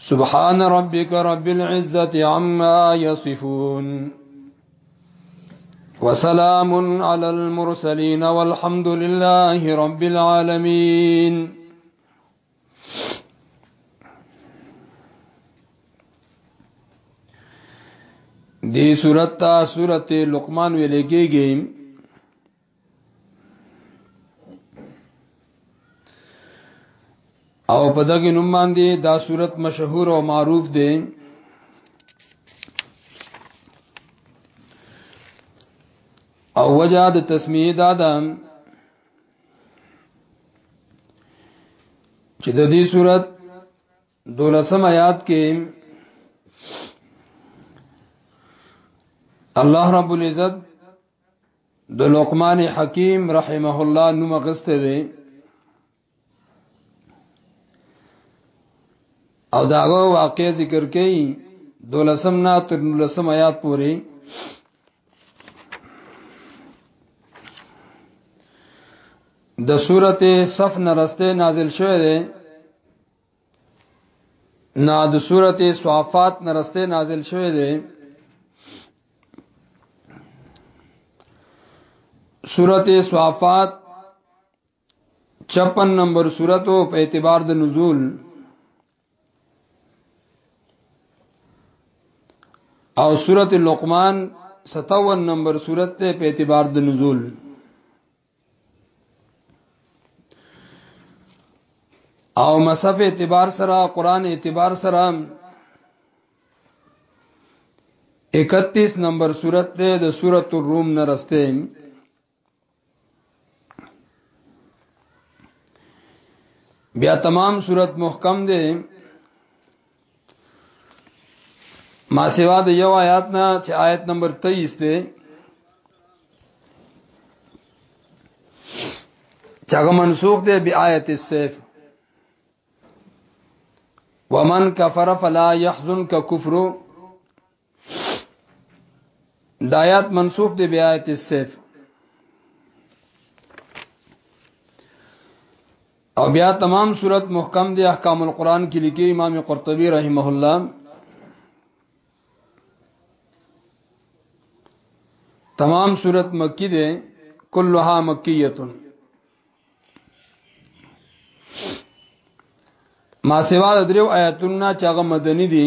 سبحان ربك رب العزة عما يصفون وسلام على المرسلين والحمد لله رب العالمين دی صورت تا صورت لقمان ویلے کی گئی او په دغه نوم باندې دا صورت مشهور او معروف دی او وجه د تسمیه دا ده چې د دې صورت دولسم آیات کې الله رب العزت د لقمان حکیم رحمه الله نوم غسته دی او داغه واقع ذکر کئ دولسم نا تر نولسم آیات پوری د سورته صف نرسته نازل شوه دی نا د سورته صافات نرسته نازل شوه دی سورته صافات 56 نمبر سورته په اعتبار د نزول او سورته لقمان 57 نمبر سورته په اعتبار د نزول او مصحف اعتبار سره قران اعتبار سره 31 نمبر صورت ده د سورۃ الروم نه رسته بیا تمام صورت محکم ده ما سوا د یو آیات نه چې آیت نمبر 23 دی چې هغه منسوخ دی بی آیت السیف ومن کفر فلا يحزنك كفره دایات منسوخ دی بیا آیت السیف او بیا تمام صورت محکم دی احکام القرآن کې لیکي امام قرطبي رحمه الله تمام صورت مکی دی کلها مکیتون ما سوا د دریو آیاتونو چې هغه مدني دي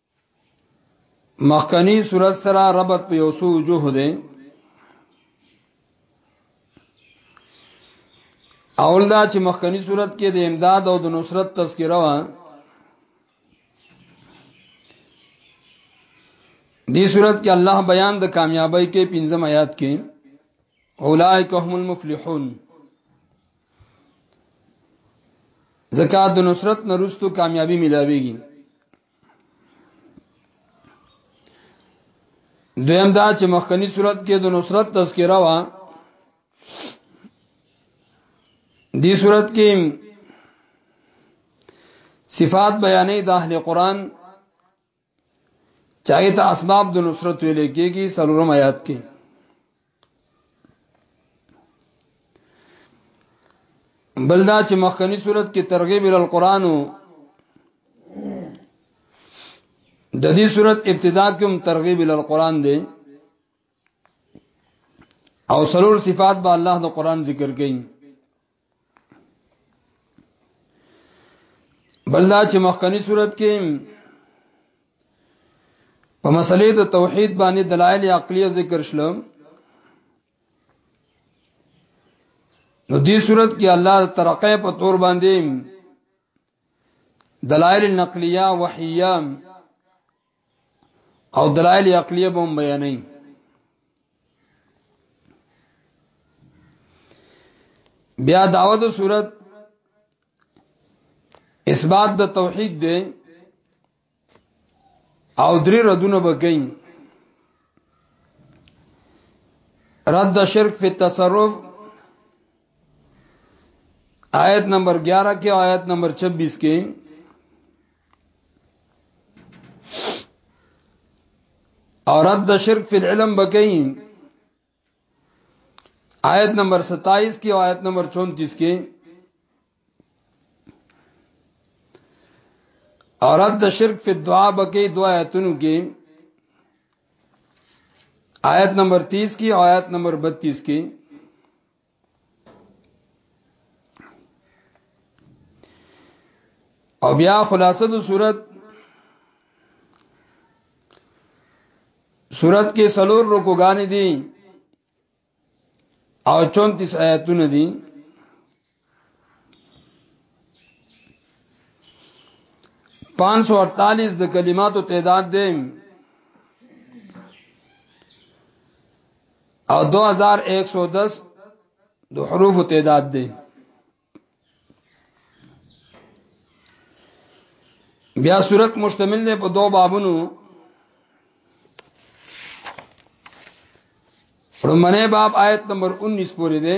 مخکنی صورت سره ربط په یوسو وجوه ده اول دا چې مخکنی صورت کې د امداد او د نصرت تذکره و دې صورت کې الله بیان د کامیابی کې پنځم آیات کې اولائک هم المفلحون زکات د نصرت نرستو کامیابی ملاويږي دویم دا چې مخکنی صورت کې د نصرت تذکرہ وا دی صورت کې صفات بیانې د اهل قران چاہیت اسباب د نصرت ویلې کېږي سلورم آیات کې کی بلدا چې مخکنی صورت کې ترغیب ال قران د دې صورت ابتدا کې هم ترغیب ال قران دی او سلور صفات به الله د قران ذکر کړي بلدا چې مخکنی صورت کې په مسلې د توحید باندې دلایل عقلیه ذکر شلو نو دې صورت کې الله ترقې په تور باندې دلایل نقلیه وحیه او دلایل عقلیه به هم بیانې بیا داوود صورت اثبات د توحید دی او درې ردونه بګین رد شرک فی التصرف آیت نمبر 11 کې آیت نمبر 26 کې اور رد شرک فی العلم بکئیم آیت نمبر ستائیس کی اور آیت نمبر چونتیس کی اور رد شرک فی الدعا بکی دو آیتنو کی آیت نمبر تیس کی اور آیت نمبر بتیس کی او بیا خلاصه د صورت صورت کې سلور رکوګانې دي او 34 آیاتونه دي پانچ سو اڑتالیس د کلماتو تعداد دی او 2110 د حروف تعداد دی بیا صورت مشتمل دی په دوه بابونو پرمنه باب آیت نمبر 19 پورې دی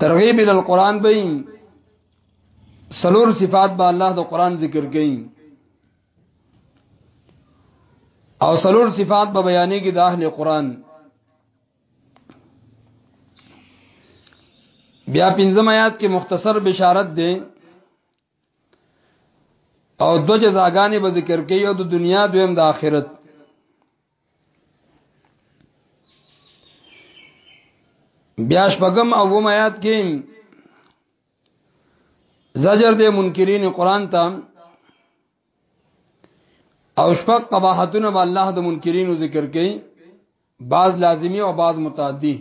ترغیب ال القران به سلور صفات به الله د قران ذکر کړي او سلور صفات به بیانې کې د اهل قران بیا پنځم آیات کې مختصر بشارت ده او دو جزاګانې به ذکر کوي او د دنیا دویم د آخرت بیا شپږم او وم آیات کې زجر د منکرین قران ته او شپږ قباحتونه به الله د منکرین ذکر کړي بعض لازمی او بعض متعدی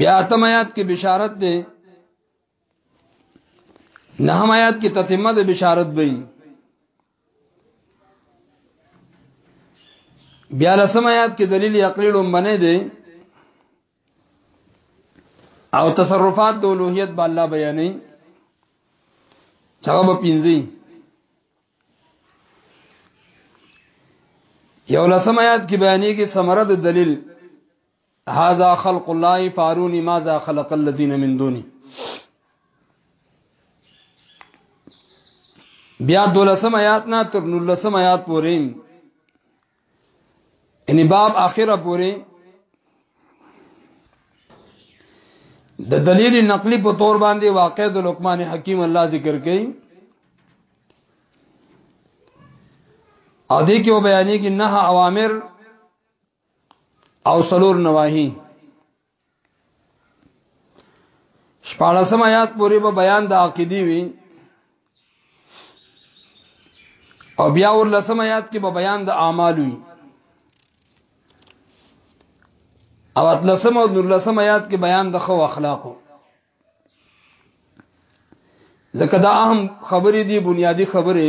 بیا تم آیات کې بشارت ده نه هم آیات کې تتمه د بشارت به بیا لسم آیات کې دلیل عقلی لومبنه دی او تصرفات د اولوہیت به الله بیانې څنګه به پینځي یو لسم آیات کې بیانې کې ثمره د دلیل هذا خلق الله فاروني ماذا خلق الذين من دونه بیا دولسم آیات نه تر نولسم آیات پورې ان باب اخره پورې د دلیل نقلی په تور باندې واقع د لقمان حکیم الله ذکر کړي او دې کې بیانې کې نه اوامر او سلور نواهی شپاړسم آیات پورې به بیان د عقیدی وی او بیا ور لسم آیات کې به بیان د اعمال وی او اتلسم او نورلسم آیات کې بیان د خو اخلاقو ځکه دا اهم خبرې دي بنیادی خبرې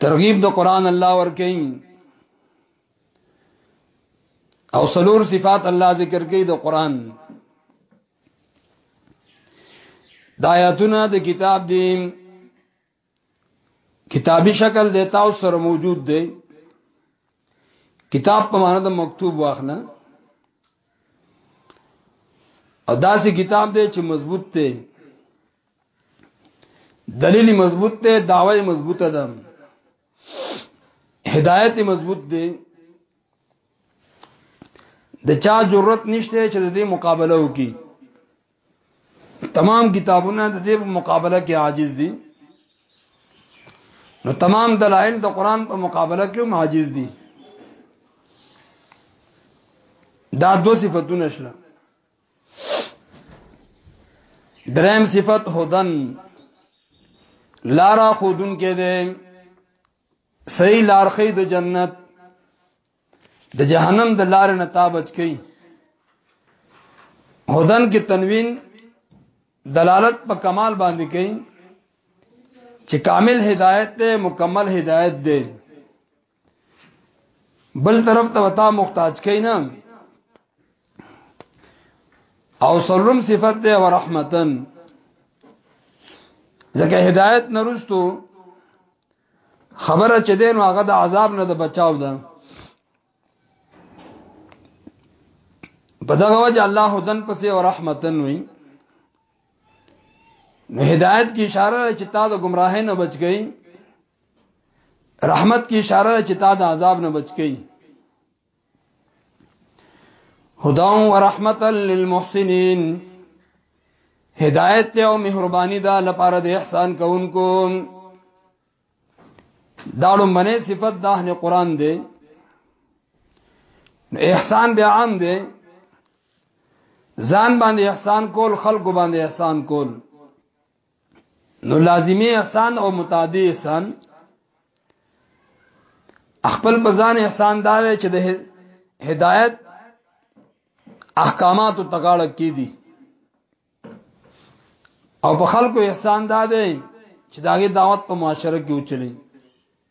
ترغیب د قران الله ورکین او سلور صفات الله ذکر کوي د قران د آیاتونه د کتاب دی کتابی شکل دیتا او سره موجود دی کتاب په معنی د مکتوب واخنه او داسې کتاب دی چې مضبوط دی دلیل مضبوط ته دعوی مضبوطه ده هدایت مضبوط دی د چا جرأت نشته چې د دې مقابله وکړي تمام کتابونه د دې مقابله کې عاجز دي نو تمام دلایل د قران په مقابله کې هم عاجز دي دا دو صفاتونه شله درم صفت هدن لارا خودن کې ده صحیح لارخې د جنت د جهنم د لار نه تابچ کی هدن کې تنوین دلالت په کمال باندې کوي چې کامل هدایت ده مکمل هدایت ده بل طرف ته وتا محتاج کینا او سلم صفت ده ورحمتن ځکه هدایت نرستو خبره چې دین هغه د عذاب نه د بچاو ده په دغه وجه الله هدن پسې او رحمتن وي نو هدایت کی اشاره چې تا د گمراهۍ نه بچ گئی رحمت کی اشاره چې تا د عذاب نه بچ کړي هدا و رحمتا للمحسنین هدایت او مهربانی دا لپاره د احسان کوونکو دا لومبنه صفت د اهل قران دی احسان به عام دی ځان باندې احسان کول خلق باندې احسان کول نو لازمی احسان او متعدی احسان خپل بزان احسان دا دی چې د هدایت احکامات او تقاله کې دي او په خلکو احسان دا دی چې داغه دعوت په معاشره کې وچلی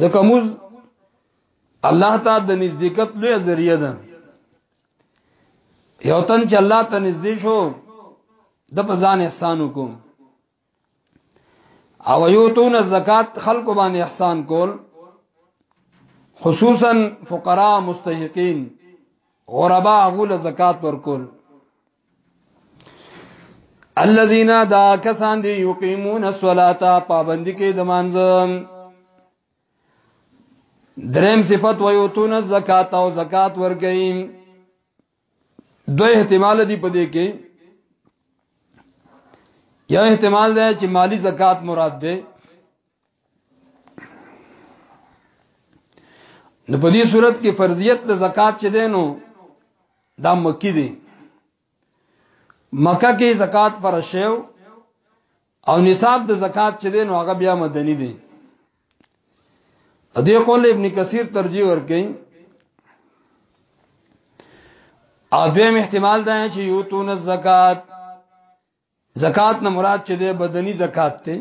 ځکه موږ الله ته د نزدېکت لوی ذریعہ ده یو تن چې الله ته نږدې شو د په ځان احسان وکوم او یوتون زکات خلق باندې احسان کول خصوصا فقراء مستحقین غربا غول زکات ورکول الذين دا کسان دی یقیمون الصلاه پابندی کې د مانځه دریم صفت ویوتون الزکات او زکات ورګی دو احتمال دی پدې کې یا احتمال ده چې مالی زکات مراد ده نو په دې صورت کې فرضیت د زکات چې دینو دا مکی دی مکه کې زکات پر شیو او نصاب د زکات چې دینو هغه بیا مدني دی ا دې قول ابن کثیر ترجیح ورکړي ا دویم احتمال دا چې یو تون زکات زکات نه مراد چې ده بدني زکات ته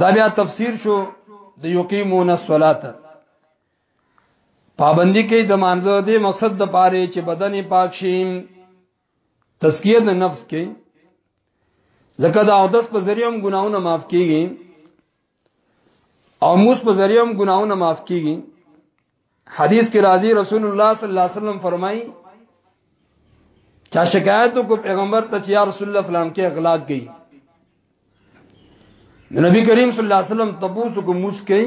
دا بیا تفسیر شو د یقیمون الصلاه پابندی کوي د مانزه دې مقصد د پاره چې بدن پاک شي تزکیه د نفس کې ځکه دا او دس په ذریعہ هم ګناونه معاف کیږي او موس په ذریعہ هم ګناونه معاف کیږي حدیث کې راځي رسول الله صلی الله علیه وسلم فرمایي چا شکایت کو پیغمبر ته چې یا رسول الله فلان کې اغلاق گئی نبی کریم صلی الله علیه وسلم تبوس کو موس کئ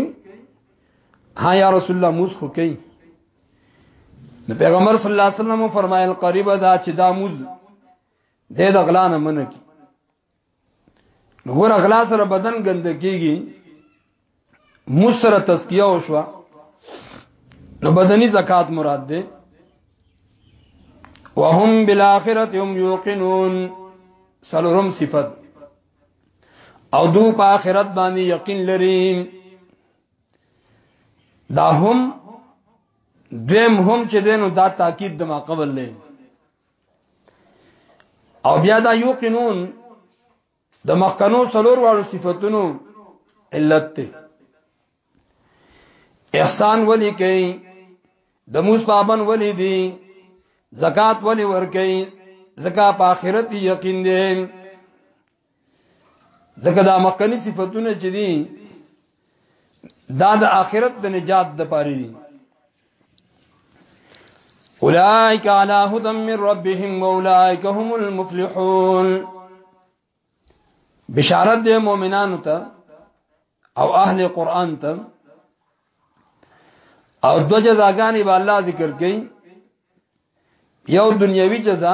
ها یا رسول الله موس خو کئ نو پیغمبر صلی الله علیه وسلم فرمایل قریب دا چې دا موز د دغلانه منکی ګور اغلا سره بدن ګندکیږي مسره تزکیه او شوا نو بدني زکات مراد ده وهم بالاخره هم یوقنون سلورم صفت او دو په آخرت باندې یقین لري دا هم دویم هم چې دینو دا تاکید د ما قبل لري او بیا دا یو قانون د مخکنو سلور والو صفاتونو علت ته احسان ولی کوي د موس پابن ولی دی زکات ولی ور کوي زکا په آخرت یقین دی ځکه دا مخکنی صفاتونه چې دي دا د آخرت د نجات د پاره دي اولائک علی هدى من ربهم واولائک هم المفلحون بشارت د مؤمنانو ته او اهل قران ته او دو جزاګانې به الله ذکر کړي یو دنیوي جزا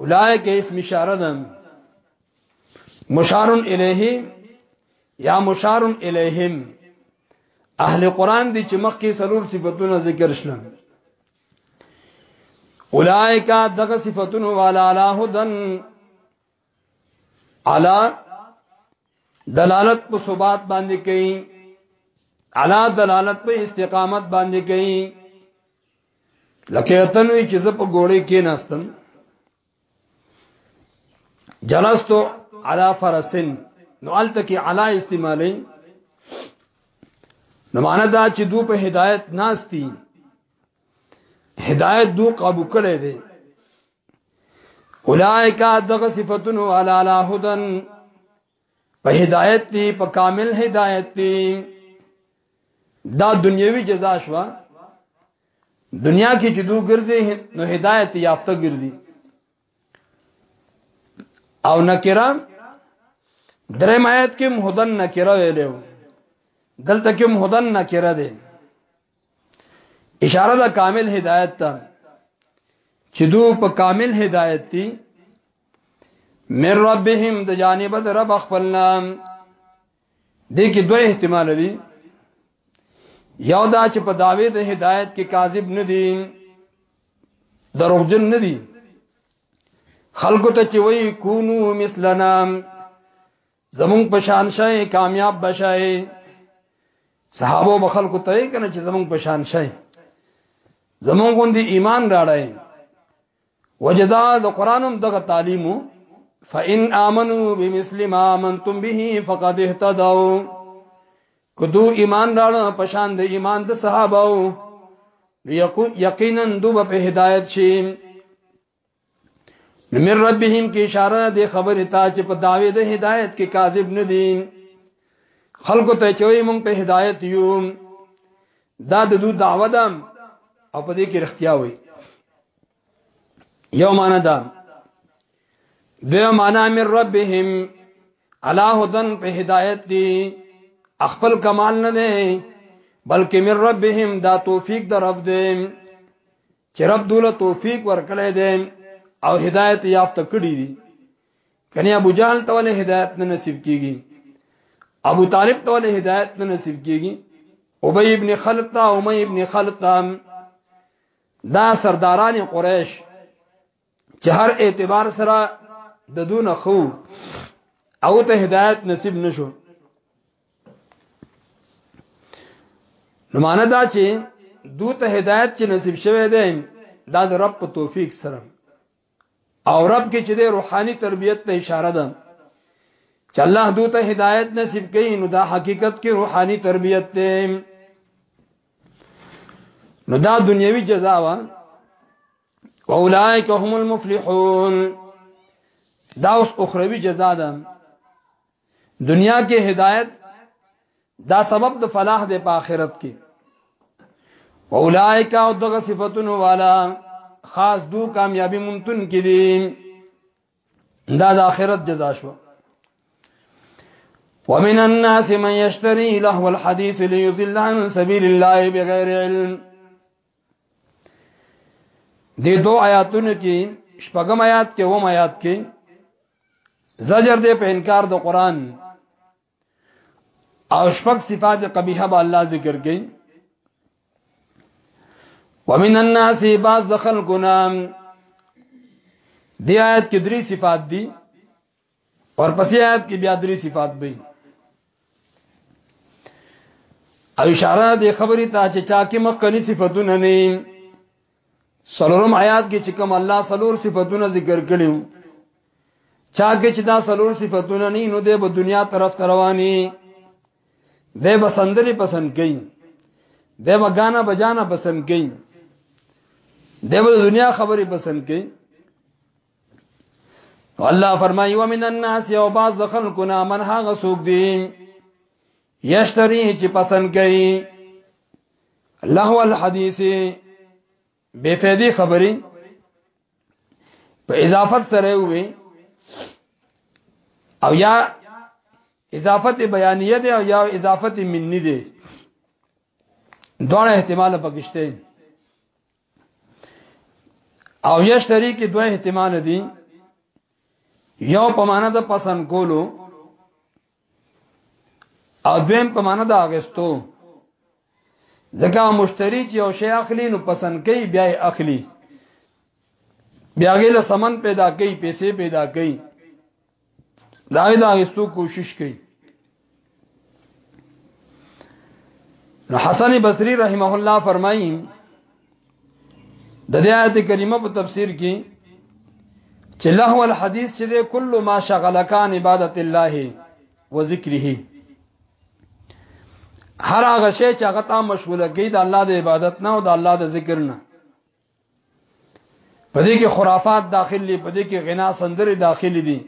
اولائک اسم اشاره ده مشار الیه یا مشار الیهم اهل قران دي چې مخکې سلور صفاتونه ذکر شنه اولائک دغه صفاتونه والا علی هدن علی دلالت په ثبات باندې کوي علا دلالت په استقامت باندې کوي لکه تنوي چې زه په ګوړې کې ناستم جلستو علا فرسن نو الته کې علا استعمالي نو معنا دا چې دو په هدایت ناشتي هدایت دو قابو کړي دي اولائک دغه صفاتونو علی علی هدن په هدایت دی په کامل هدایت دی دا دنیوي جزا شو دنیا کې چې دوه ګرځي نو هدایت یافته ګرځي او نکره درم آیت کې مهدن نکره ویلو دلته کې مهدن نکره ده اشاره ده کامل هدایت ته چې دو په کامل هدایت دي من ربهم د جانب د رب خپلنا دې کې دوه احتمال دي یو دا چې په داوی د هدایت کې کاذب نه دي دروغجن نه دي خلکو ته چې وایي کونو مثلنا زمون په شان شای کامیاب بشای صحابه به خلکو ته کنه چې زمون په شان شای زمون غوندي ایمان راړای وجدا د قرانم دغه تعلیمو فإن آمنوا بمثل ما آمنتم به فقد اهتدوا کدو ایمان راړ په شان د ایمان د صحابه یقینا دوب په هدایت شي من ربهم کې اشاره د خبره تا چې په داوی د هدایت کې کاذب نه دي خلکو ته چوي مونږ په هدایت یو دا د دوی دعوه ده او په دې کې رښتیا وي یو معنا ده دوی معنا من ربهم علا هدن په هدایت کې خپل کمال نه دی بلکې من ربهم دا توفیق در رب دی چې رب دوله توفیق ورکړي دي او هدایت یافته کړی دي کني ابو جهل ته ولې هدایت نه نصیب کیږي ابو طالب ته ولې هدایت نه نصیب کیږي ابی ابن خلط تا امی ابن خلط تا دا سرداران قریش چې هر اعتبار سره د دون خو او ته هدایت نصیب نشو نو معنا دا چې دو ته هدایت چې نصیب شوه دی دا د رب په توفیق سره او رب کې چې د روحاني تربيت ته اشاره ده چې الله دو ته هدایت نصیب کړي نو دا حقیقت کې روحاني تربيت ده نو دا دنیوي جزا وا واولائک هم المفلحون دا اوس اخروی جزاء ده دنیا کې هدایت دا سبب د فلاح د په آخرت کې اولائک او دغه صفاتونو والا خاص دو کامیابی ممتن کې دي دا د آخرت جزا شو ومن الناس من يشتري لهو الحديث ليضل عن سبيل الله بغير علم دې دوه آیاتونو کې شپږم آیات کې اوم آیات کې زجر دې په انکار د قران او شپږ صفات قبیحه به الله ذکر کړي ومن الناس بعض دخل گنام دی آیت کې درې صفات دي ورپسې آیات کې بیا درې صفات به او اشاره دې خبرې ته چې چا کې مخکنی صفاتونه نه سلورم آیات کې چې کوم الله سلور صفاتونه ذکر کړیو چا کې چې دا سلور صفاتونه نه نو دې په دنیا طرف رواني دې به سندري پسند کړي دې به غانا بجانا پسند کړي دې به دنیا خبرې پسند کړي الله فرمایي ومن الناس یو باز د خلقنا من هغه سوق دي یشتری چې پسند کوي الله الحدیث بے فیدی خبری په اضافت سره وي او یا اضافت بیانیه ده او یا اضافت منی ده دوه احتمال پکشته او یشتری کې دوه احتمال دي یو په معنا د پسند کولو او دویم په معنا د اغستو ځکه مشتری چې یو شی اخلي نو پسند کوي بیا یې اخلي بیا غیله سمن پیدا کوي پیسې پیدا کوي دا دا استو کوشش کوي نو حسن بصری رحمه الله فرمایي د دې آیت کریمه په تفسیر کې چې لهو الحدیث چې ده کل ما شغلکان عبادت الله و ذکره هر هغه شی چې هغه تا مشغوله کوي د الله د عبادت نه او د الله د ذکر نه پدې کې خرافات داخل دي پدې کې غنا سندره داخل دي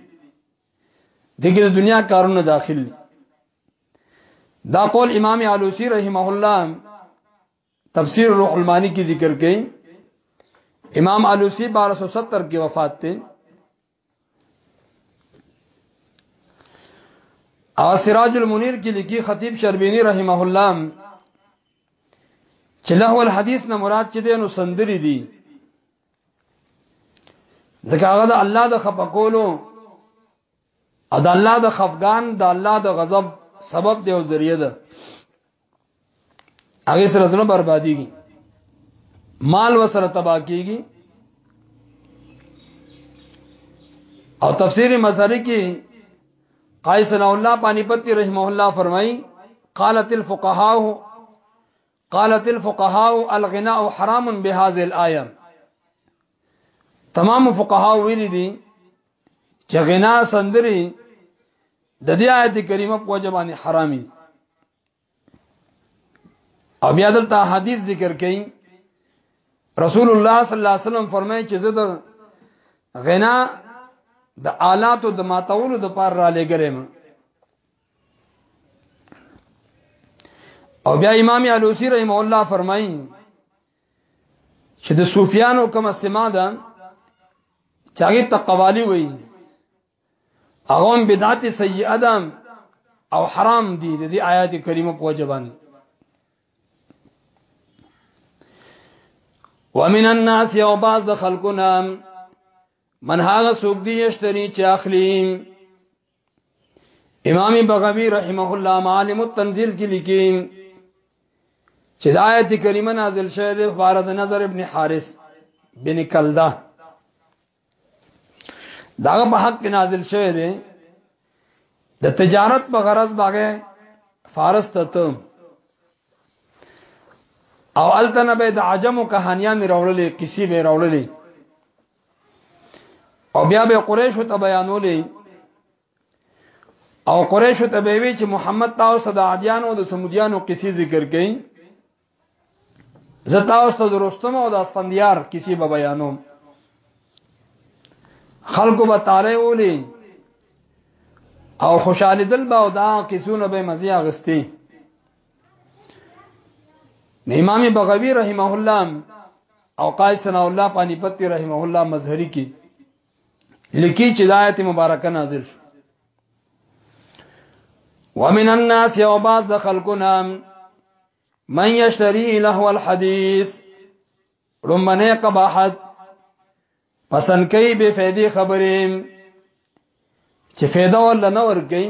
دغه د دنیا کارونه داخل دي دا قول امام علوسی رحمه الله تفسیر روح المانی کی ذکر کړي امام علوسی 1270 کې وفات ته او سراج المنیر کې لیکي خطیب شربینی رحمه الله چې له ول حدیث نه مراد چې دینو سندري دي ځکه هغه د الله د خپقولو او د الله د خفقان د الله د غضب سبب دی او ذریعہ ده هغه سره زړه برباديږي مال وسره تباہ کیږي او تفسیر مظهری کې قائس الله پانی پتی رحمه الله فرمایي قالت الفقهاء قالت الفقهاء الغناء حرام بهذه الايه تمام فقهاء ویلي دي چې غنا سندري د دې آیت کریمه په وجبانه حرامي او بیا دلته حدیث ذکر کړي رسول الله صلی الله علیه وسلم فرمایي چې زه د غنا د آلاتو د ماتولو د پار را لګرم او بیا امام علوسی رحم الله فرمایي چې د صوفیانو کومه سما ده چاغي تقوالی وي اغم بدعت سیئه ده او حرام دي د دې آیات کریمه په وجبان ومن الناس یو باز د خلقنا من هاغه سوق دی یشتری چې اخلیم امام بغوی رحمه الله معالم التنزيل کې لیکي چې د آیت کریمه نازل شوه د بارد نظر ابن حارث بن کلده داغه په حق کې نازل شوه دی د تجارت په غرض باغې فارس ته ته او التنه به د عجمو کہانیاں می راوړلې کسی به راوړلې او بیا به قریش ته بیانولې او قریش ته به وی چې محمد تاسو د عادیانو او د سمودیانو قصې ذکر کړي زه تاسو ته درستم او د اسفندیار قصې به بیانوم خلکو به تاره ولي او خوشاله دل به او دا قصونه به مزي اغستي امام بغوی رحمه الله او قائد ثنا الله پانی پتی رحمه الله مظهری کی لکی چې د آیت مبارکه نازل شو ومن الناس یو بعض د خلقنا من یشتری لهو الحدیث رمبنه قباحت پسند کوي به فائدې خبرې چې فایده ول نه ورګي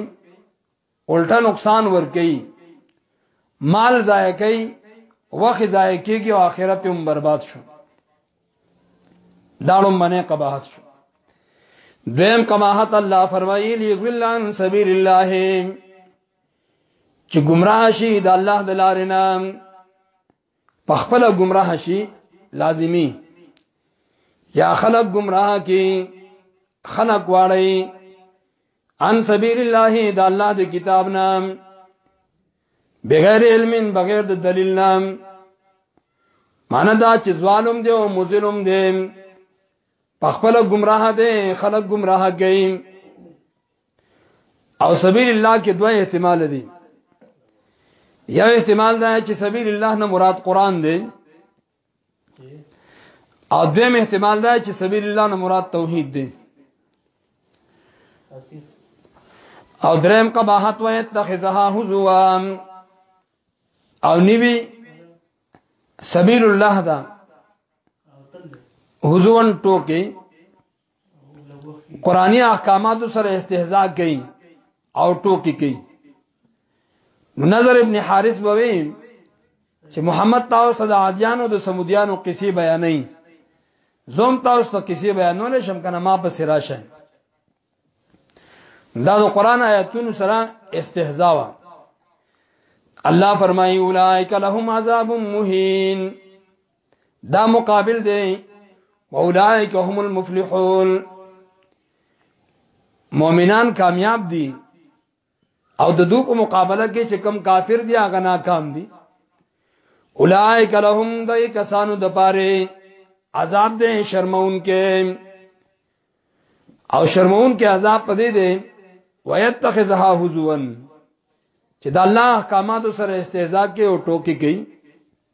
الټا نقصان ور کوي مال ضایع کوي وخت ضایع کیږي او آخرت هم برباد شو داړم باندې قباحت شو دویم قباحت الله فرمایي لیذل عن سبیل الله چې گمراه شي د الله د لارې نه په خپل گمراه شي لازمی یا خلق گمراه کی خلق واړی ان سبیل الله دا الله د کتاب نام بغیر علم بغیر د دلیل نام معنی دا چې ظالم دی او مظلوم دی پخپل گمراه دی خلق گمراه کوي او سبیل الله کې دوه احتمال دي یو احتمال دا چې سبیل الله نه مراد قران دی او دویم احتمال دا چې سبیل الله نه مراد توحید دی او دریم قباحت و اتخذها هزوا او نیوی سبیل الله دا هزوان ټوکی قرآنی احکامات سره استهزاء کوي او ټوکی کوي نظر ابن حارث بوي چې محمد تاسو د عادیانو د سمودیانو قصې بیانې زوم تاسو ته قصې بیانول شم کنه ما په سرا شه دا د قران آیاتونو سره استهزاء وا الله فرمایي اولائک لهم عذاب مهین دا مقابل دی اولائک هم المفلحون مؤمنان کامیاب دي او د دوی په مقابله کې چې کم کافر دي هغه ناکام دي اولائک لهم دای کسانو د پاره عذاب دې شرمون کې او شرمون کې عذاب پدې دې ويتخذها هزوا چې د الله احکاماتو سره استهزاء کوي او ټوکی کوي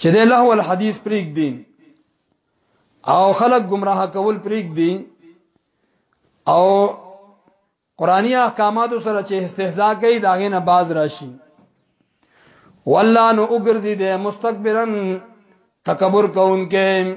چې د لهو الحديث پریک دي او خلق گمراه کول پریک دي او قرآنی احکامات سره چې استهزاء کوي دا غینه باز راشي والله نو وګرځي د مستكبرن تکبر کوونکې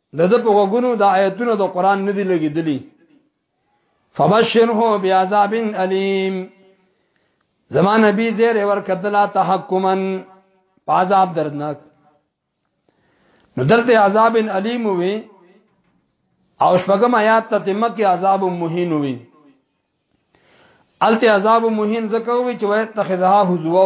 دغه په وګونو د آیتونو د قران نه دی لګیدلی فبشره بعذاب الیم زمان نبی زیر ور کدلا تحکما عذاب دردناک نو دلته عذاب الیم وی او شپږم آیات ته تمه کې عذاب مهین وی الته عذاب مهین زکه وی چې وای تخذها حزوا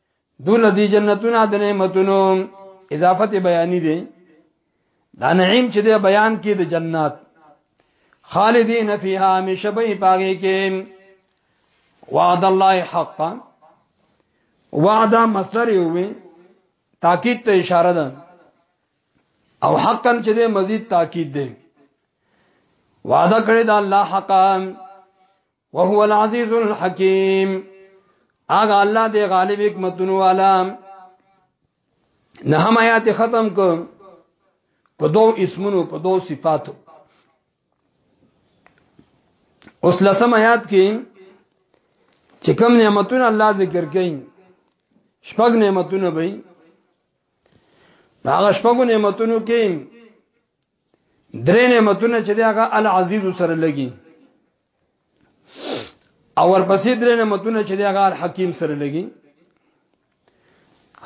دول دی جنتونه د نعمتونو اضافت بیانی دی دا نعیم چې دی بیان کې د جنت خالدین فیها همیشه به پاږي کې وعد الله حقا وعد مصدر یووي تاکید ته اشاره ده او حقا چې دی مزید تاکید دی وعده کړی دا الله حقا وهو العزيز الحكيم اغه الله دې غالب حکمتونو والا نه هم آیات ختم کو په دو اسمونو په دو صفاتو اوس لسم آیات کې چې کوم نعمتونه الله ذکر کړي شپږ نعمتونه به هغه شپږ نعمتونو کې درې نعمتونه چې هغه العزیز سره لګي او ورپسې درې نعمتونه چې هغه الحکیم سره لګي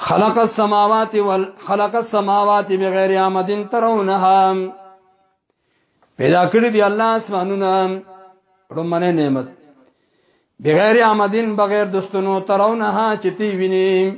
خلق السماوات والخلق السماوات بغیر عمد ترونها پیدا کړی دی الله اسمانونه رومنه نعمت بغیر عمدین بغیر دستونو ترونها چتی ویني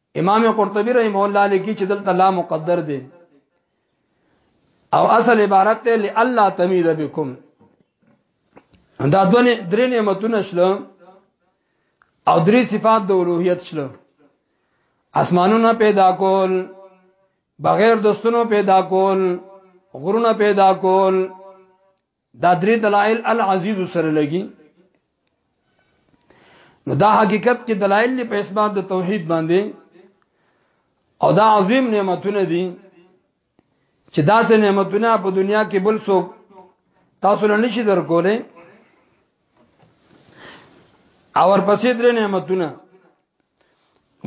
امام قرطبي رحم الله لیکي چې دلته لا مقدر دی او اصل عبارت ته لالا تمید بكم دا دونه درې نعمتونه شله او درې صفات د اولوہیت شله اسمانونه پیدا کول بغیر دوستونو پیدا کول غرونه پیدا کول دا درې دلائل العزیز سره لګي نو دا حقیقت کې دلائل په اسباد د توحید باندې او دا عظیم نعمتونه دي چې دا سه نعمتونه په دنیا کې بل څوک تاسو نه نشي درکولې او ورپسې درې نعمتونه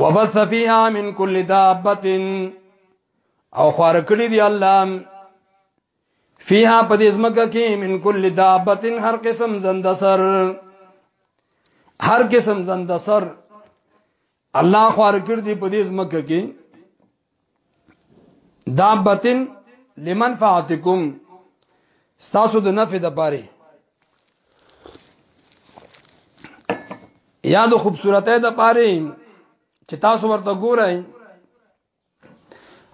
وبث فيها من كل دابه او خار کړی دی الله فیها پدې زمکه کې من کل دابتن هر قسم زندسر هر قسم زندسر الله خوار کړ دې پدې زمکه کې دابتن لمنفعتکم ستاسو د نفع د پاره یا د خوبصورتۍ د پاره چې تاسو ورته ګورئ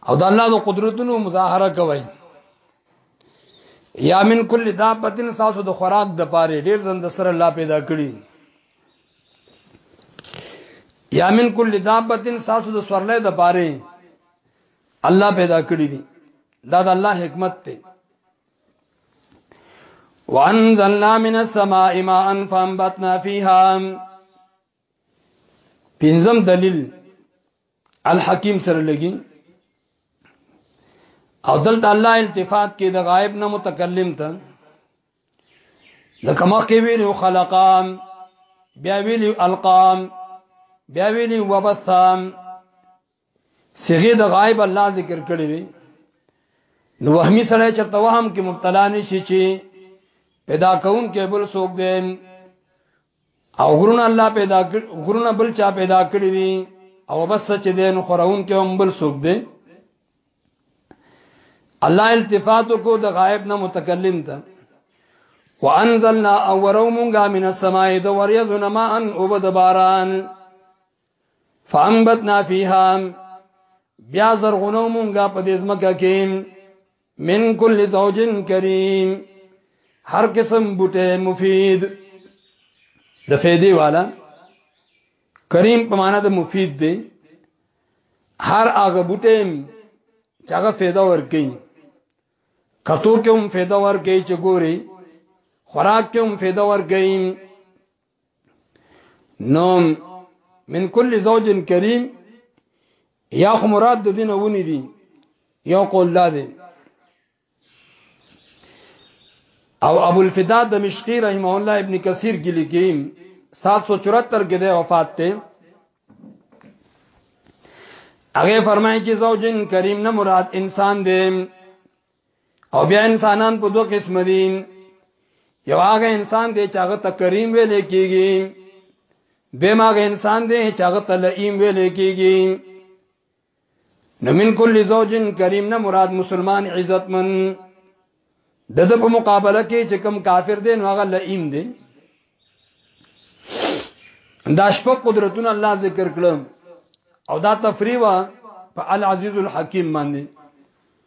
او د الله د قدرتونو مظاهره کوي یا من کل دابتن ساسو د خوراک د پاره ډیر زند سره الله پیدا کړی یا من کل دابتن ساسو د سورلې د پاره الله پیدا کړی دی دا د الله حکمت ته وانزلنا من السماء ماء فانبتنا فيها پنځم دلیل الحکیم سره لګي او دلته الله التفات کې د غائب نه متکلم ته لکه مخکې ویلو خلقام بیا ویلو القام بیا ویلو وبثام صيغه د غائب الله ذکر کړی وي نو وهمي سره چې توهم کې مبتلا نشي چې پیدا کون کې بل څوک دی او غرونه الله پیدا کړ غرونه بل چا پیدا کړی دي او بس چې دین خورون کې هم بل څوک دی الله التفات کو د غائب نه متکلم ته وانزلنا اورو مونږه من السماء د وریذ نما ان او د باران فانبتنا فیها بیا زرغونو مونږه په دې ځمکه کې من کل زوجن کریم هر قسم بوټه مفید د فیدی والا کریم په معنا د مفید دی هر هغه بوټه چې هغه فایده ورکړي کتو کې هم فایده ورکړي چې ګوري خوراک کې هم فایده ورکړي نوم من کل زوج کریم یا خو مراد د دین ونی دي یو قول دا دی او ابو الفدا دمشقی رحمه الله ابن کثیر کې لیکي 774 کې د وفات ته هغه فرمایي چې زوجن کریم نه مراد انسان دی او بیا انسانان په دوه قسم دي یو هغه انسان دی چې هغه ته کریم ویل کیږي دیم هغه انسان دی چې هغه ته لئیم ویل کیږي نو من کل زوجن کریم نه مراد مسلمان عزتمن د د په مقابله کې چې کم کافر دی نو هغه لئیم دی دا شپه قدرتونه الله ذکر کړم او دا تفریوا په العزیز الحکیم باندې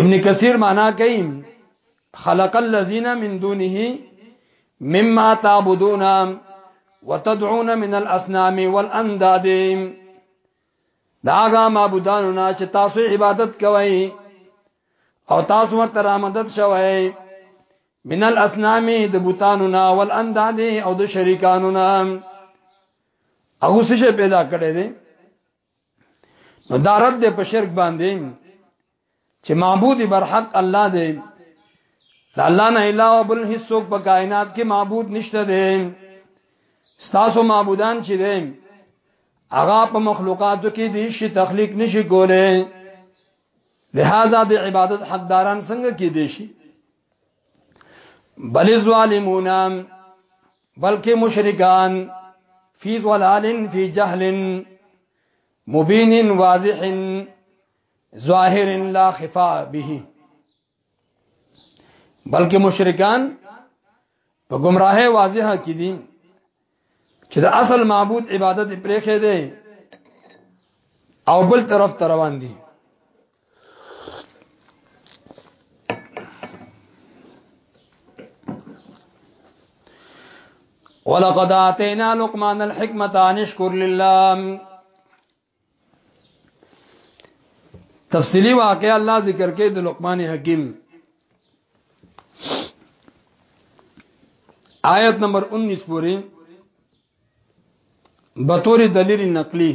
ابن کثیر معنا کوي خلق الذين من دونه مما تعبدون وتدعون من الاصنام والانداد داغه معبودانو نه چې تاسو عبادت کوئ او تاسو ورته رامدد شوئ من الاصنام د بوتانو نه والانداد او د شریکانو نه او څه پیدا کړی دی نو دا رد په شرک باندې چې معبود برحق الله دی دا الله نه علاوه بل هیڅ په کائنات کې معبود نشته دی ستاسو معبودان چې دی هغه په مخلوقاتو کې دي شي تخلیق نشي کولای لہذا د عبادت حقداران څنګه کې دي شي بل الظالمون بلکې مشرکان فی ظلال فی جهل مبین واضح ظاهر لا خفا به بلکې مشرکان په گمراهه واضحه کې دي چې د اصل معبود عبادت پرېخې دی او بل طرف ته روان دي ولقد آتینا لقمان الحکمت ان اشکر لله تفصیلی واقعا الله ذکر کې د لقمان حکیم آیت نمبر 19 پورې بطور دلیل نقلی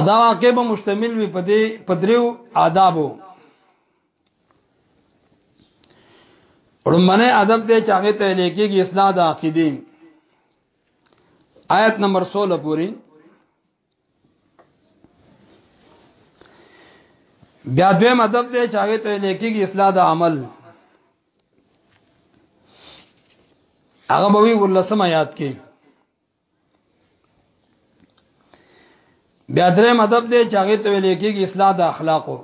ادا واقع به مشتمل وي په دې پدریو آدابو ورمنه ادب ته چاغه ته لیکيږي اصلاح د عقیدې آیت نمبر 16 پوری بیا دوی مدب دی چاغه ته لیکيږي اصلاح د عمل هغه به وی ولسم یاد کې بیا درې مدب دی چاغه ته لیکيږي اصلاح د اخلاقو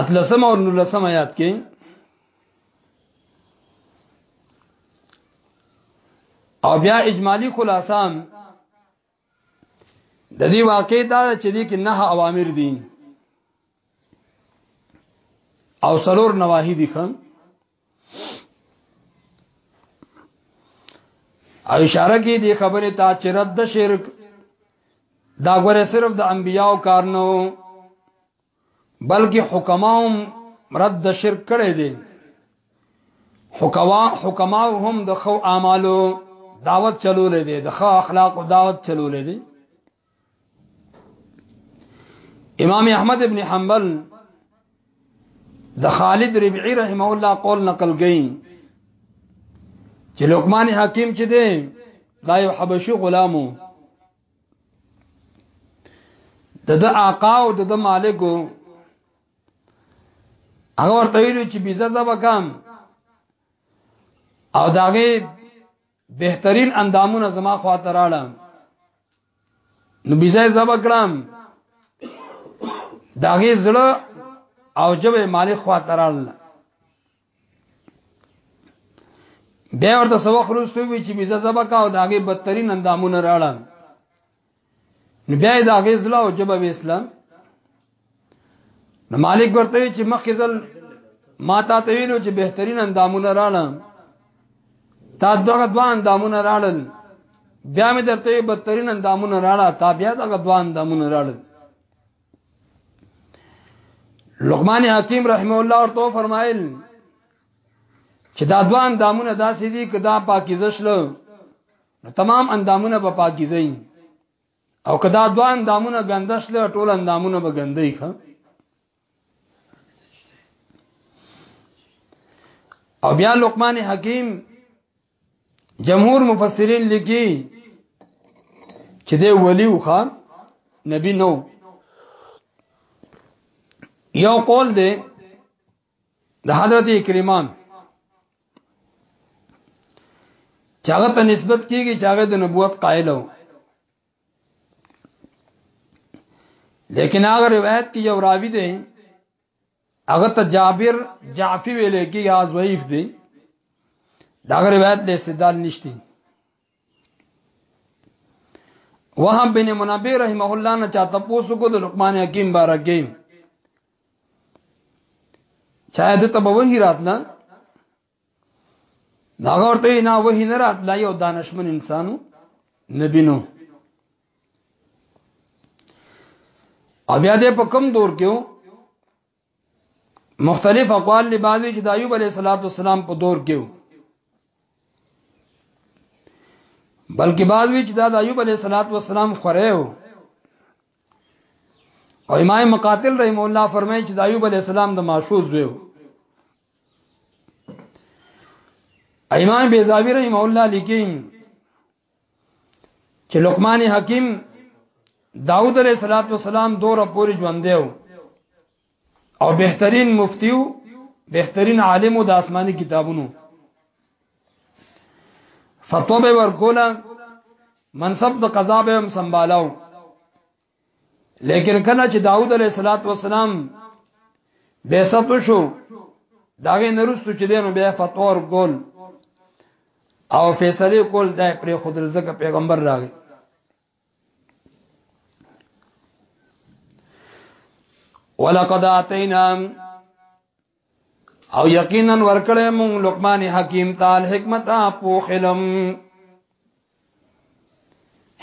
اتلسم او نلسم آیات کې او بیا اجمالی خلاصام د دې واقع دا چې دې کې نه اوامر دي او سرور نواهی دي خان او اشاره کې دی خبره ته چې رد شرک دا غره صرف د انبیاو کار نه وو بلکې حکماوم رد شرک کړي دي حکما حکماو هم د خو اعمالو دعوت چلولې دي د خو اخلاق او دعوت چلولې دي امام احمد ابن حنبل د خالد ربعی رحمه الله قول نقل کړي چې لقمان حکیم چې دی دا یو حبشي غلامو د د آقا او د د مالکو هغه ورته ویلو چې بيزه زبا کام او داغه بهترین اندامونه زما خواته راړم نو بيزه زب کړم داغه زړه او جبه مالک خواته راړل بیا ورته سبق روستو وی چې بيزه زب کا او داغه بدترین اندامونه راړم نو بیا دا غزلا او جبه اسلام نو مالک ورته چې مخکې ځل ما تا ته ویلو چې بهترین اندامونه راړم تا دغه دوه اندامونه راړل بیا مې درته بدترین اندامونه راړه تا بیا دغه دوه اندامونه راړل لقمان حکیم رحم الله ورته فرمایل چې دا دوه اندامونه داسې دي کدا پاکیزه شلو نو تمام اندامونه په پاکیزي او کدا دوه اندامونه ګندش له ټول اندامونه به ګندې ښه او بیا لقمان حکیم جمهور مفسرین لیکي چې دی ولی وخا نبی نو یو قول دی د حضرت کریمان چاغه ته نسبت کیږي چاغه د نبوت قائل وو لیکن هغه روایت کې یو راوی دی هغه ته جابر جعفی ویل کېږي از ضعیف دی دا روایت له استدلال نشته وهب بن منبه رحمه الله نه چاته پوسو کو د لقمان حکیم بارکیم چا د ته به وحی راتله دا ورته نه وحی نه راتله یو دانشمن انسانو نبی نو او بیا دې په کم دور کې مختلف اقوال دی بعضی چې د ایوب علیه السلام په دور کې وو بلکې بعضی چې د ایوب علیه السلام خوره وو او امام مقاتل رحم الله فرمایي چې د ایوب علی السلام د ماشوز ویو امام بیزاوی رحم الله لیکي چې لقمان حکیم داوود علیه الصلاۃ والسلام دوره پوری ژوند دیو او بهترین مفتیو بهترین عالم د آسماني کتابونو فتوا به ورکولا منصب د قضا به هم سنبالاو لیکن کله چې داوود علیه السلام به ست شو داغه نرستو چې دینو بیا فتور ګول او فیصله کول دای پر خود رزق پیغمبر راغی ولقد اتینا او یقینا ورکړې مونږ لقمان حکیم تعال حکمت اپو خلم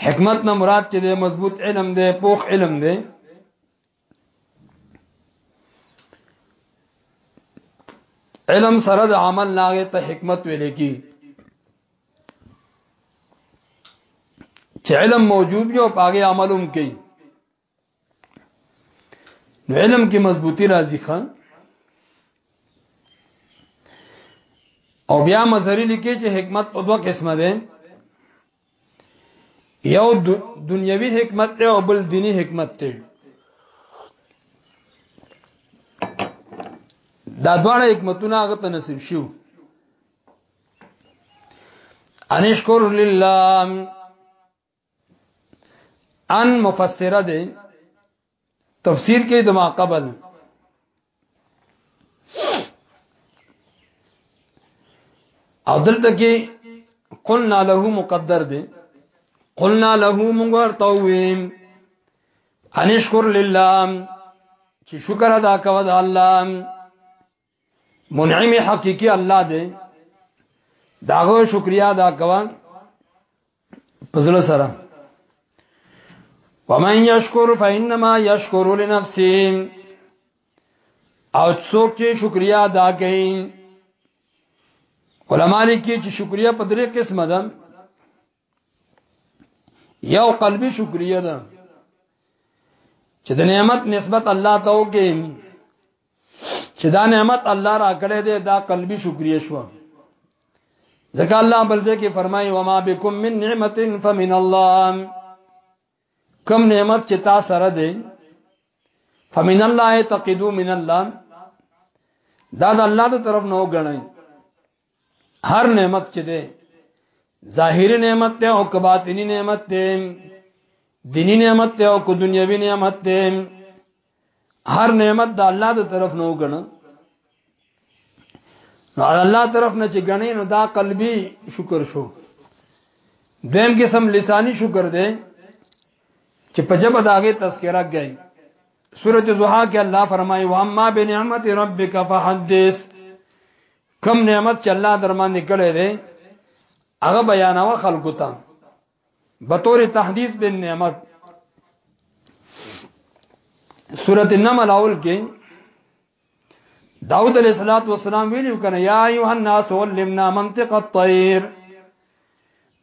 حکمت نه مراد چې د مضبوط علم دی پوخ علم دی علم سره د عمل لاغه ته حکمت ویل کی چې علم موجود یو پاګه عملوم کوي نو علم کې مضبوطی راځي خان او بیا مظهری لیکي چې حکمت په دوه قسمه ده یو دنیوي حکمت ته او بل دینی حکمت ته دا دواړه حکمتونه هغه ته نصیب شو انشکر لله ان مفسره ده تفسیر کې د ما قبل او دلته کې قلنا له مقدر ده قلنا له موږ ورته ویم انشکر لله چې شکر ادا کوو د الله منعم حقيقي الله دی داغه شکریا ادا کوا پزړه سره ومن یشکر فإنما یشکر لنفسه او څوک چې شکریا ادا کوي علماء لیکي چې شکریا په درې قسمه ده یو قلبي شکریا ده چې د نعمت نسبت الله ته وکړي چې دا نعمت الله را کړې ده دا قلبي شکریا شو ځکه الله بل ځای کې فرمایي وما بكم من نعمت فمن الله کم نعمت چې تا سره ده فمن الله تقدو من الله دا د الله د طرف نو غنئ هر نعمت چې ده ظاهری نعمت ده او که باطنی نعمت ده دینی نعمت ده او که دنیوي نعمت ده هر نعمت د الله د طرف نه وګڼه نو الله طرف نه چې غنې نو دا قلبي شکر شو دویم قسم لسانی شکر دی چې په جبه داغه تذکرہ غي سورۃ زوحا کې الله فرمایي واما بنعمت ربک فحدث کم نعمت چې الله در باندې کړی دی هغه بیانوه خلکو ته به تور تحدیث بن نعمت سورۃ النمل اول کې داود علیہ الصلوۃ والسلام ویلو کنه یا ایها الناس علمنا منطق الطير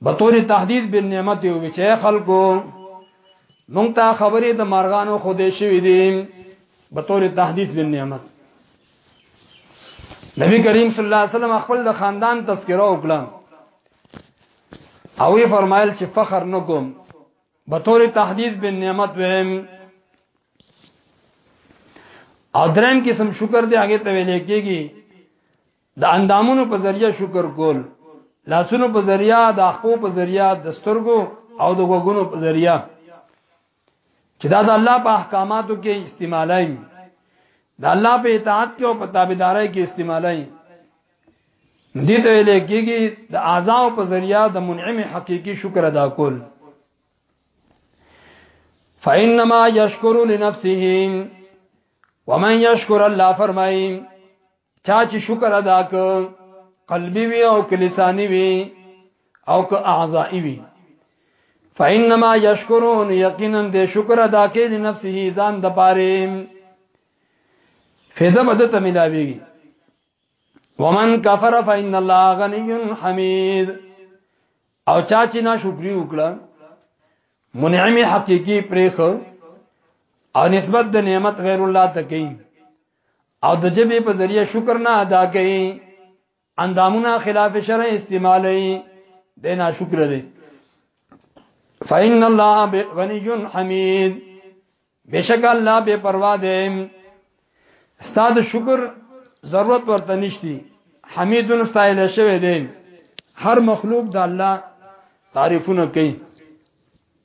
بطور تهدید بالنعمت او بچي خلکو مونږ ته خبرې د مارغانو خوده شوې دي بطور تهدید بالنعمت نبی کریم صلی الله علیه وسلم خپل د خاندان تذکره وکړه او یې فرمایل چې فخر نکوم بطور تهدید بالنعمت ویم او درم قسم شکر دی هغه ته ویل کېږي د اندامونو په ذریعہ شکر کول لاسونو په ذریعہ د اخپو په ذریعہ د سترګو او د وګونو په ذریعہ چې دا د الله په احکاماتو کې استعمالای د الله په اطاعت کې او په تابعدارۍ کې استعمالای دې ته ویل کېږي د اعضاء په ذریعہ د منعم حقيقي شکر ادا کول فإنما يشكر لنفسه ومن يشكر الله فرمائیں چا چې شکر ادا ک قلبي وي او کلساني وي او که اعضائي وي فإنما يشكرون یقینا دې شکر ادا کوي لنفسه ځان د پاره فیدا بده ته ملاويږي ومن کفر فإن الله غني حمید او چا چې نه شکرې وکړه منعم حقيقي پرېخ او نسبت د نعمت غیر الله ته کوي او د جبې په ذریعہ شکر نه ادا کوي اندامونه خلاف شرع استعمالي د ناشکر دي فإن الله غني حمید بشک الله بے پروا دی استاد شکر ضرورت ورته نشتی حمیدون استایل شوی دی هر مخلوق د الله تعریفونه کوي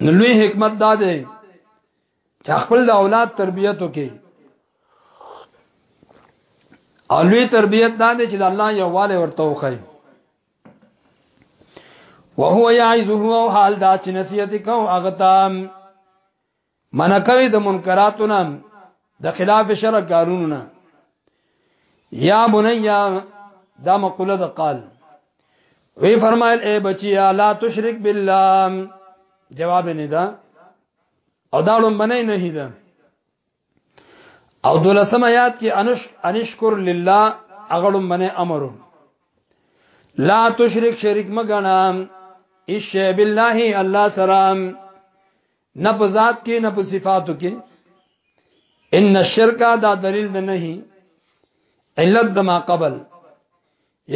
نو لوی حکمت دا دی چې خپل د اولاد تربیت وکړي او لوی تربیت دا دی چې د الله یوواله ورته وخی وهو یعزه او حال دا چې نصیحت کو اغتام منع کوي د منکراتو نه د خلاف شرع کارونو نه یا بنیا دا مقوله د قال وی فرمایل اے بچیا لا تشرک بالله جواب نه دا او دا لون بنه نه دا او دولسم آیات کې انش انشکر لله اغلم بنه امر لا تشرک شرک مګنا ایش بالله الله سلام نه په ذات کې نه په صفاتو کې ان الشرک دا دلیل ده نه علت د ما قبل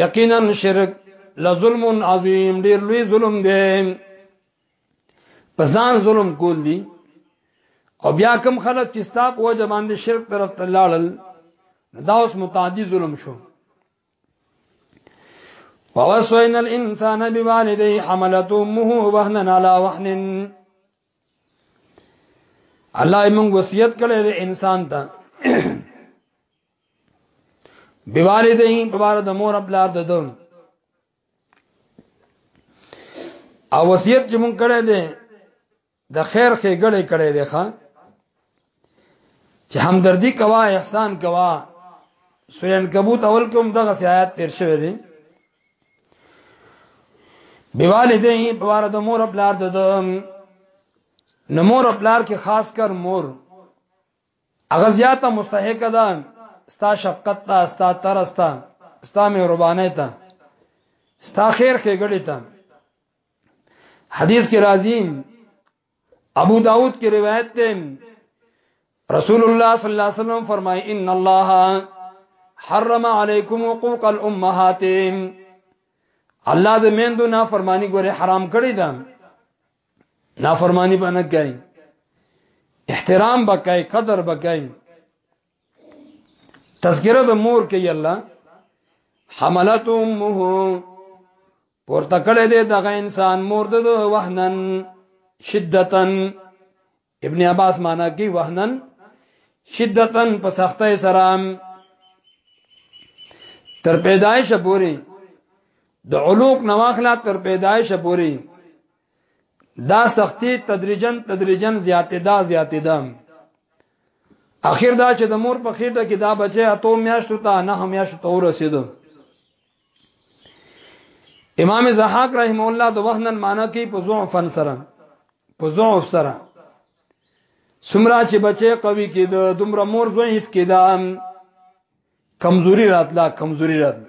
یقینا شرک لظلم عظیم ډیر لوی ظلم دی پسان ظلم کول دي او بیا کم خلک چې ستاپ وجه باندې شرک طرف ته لاړل دا اوس متعدی ظلم شو ووصينا الانسان بوالديه حملت امه وهنا على وهن الله موږ وصیت کړی د انسان ته بوالديه په بار د مور خپل د دوم او وصیت چې موږ کړی دی د خیر خېګړې کړې ده ښا چې همدردی کوا احسان کوا سورن کبوت اول کوم دغه آیات تیر شوی دی بوالدین بوار د مور بلار د نو مور بلار کې خاص کر مور اغه زیاته مستحق ده ستا شفقت ته ستا ترستا ستا مهربانه ته ستا خیر کې غړی ته حدیث کې راځي ابو داود کې روایت ده رسول الله صلی الله علیه وسلم فرمای ان الله حرم علیکم حقوق الامهات الله د میندو نافرمانی ګوره حرام کړی ده نافرمانی باندې کوي احترام بکای قدر بکای تذکرہ د مور کوي الله حملت امه پورته کړی دی دغه انسان مور د وهنن شدتن ابن عباس معنا کوي وهنن شدتن په سختۍ سره تر پیدایش پورې د علوق نواخلا تر پیدایش پورې دا سختی تدریجن تدریجن زیاتې دا زیاتې ده اخر دا چې د مور په خېټه کې دا بچي اتو میاشتو ته نه هم میاشتو ته ورسېدو امام زحاق رحم الله د وهنن معنا کې په ضعف سره په ضعف سره سمرا چې بچي قوي کې د دومره مور ضعیف کې دا کمزوري راتلا کمزوري راتلا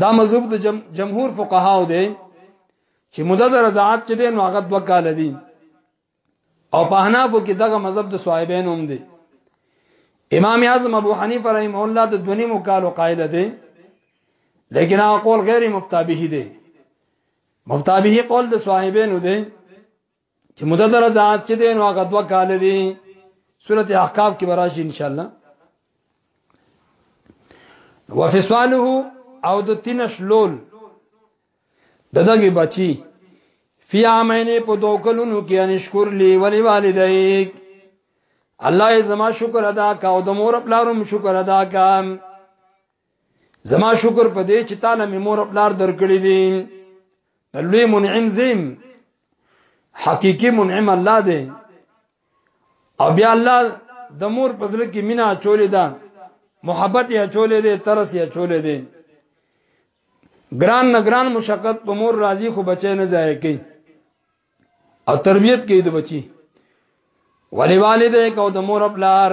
دا مذهب د جم جمهور فقهاو دی چې مدد رضاعت چې دین هغه دوه کال دی او په حنافو کې دغه مذهب د صاحبین هم دی امام اعظم ابو حنیفه رحم الله د دونی مقالو قائل دی لیکن هغه قول غیر مفتابه دی مفتابه قول د صاحبین دی چې مدد رضاعت چې دین واغ دوا کال دی سورته احقاف کې براشي ان شاء الله وفصاله او د تینش لول ددغه بچی فی عامین په دوکلونو کې ان شکر لی ولی والدیک الله زما شکر ادا کا او د مور پلارم شکر ادا کا زما شکر په دې چې تعالی می مور پلار درکړي دي لوی منعم زم حقيقي منعم الله دی او بیا الله د مور په ځل کې مینا چولې ده محبت یې چولې ده ترس یې چولې ده ګران نه ګران مشقت په مور راضي خو بچي نه ځای کوي او تربيت کوي د بچي ولې والدې کو د مور خپلار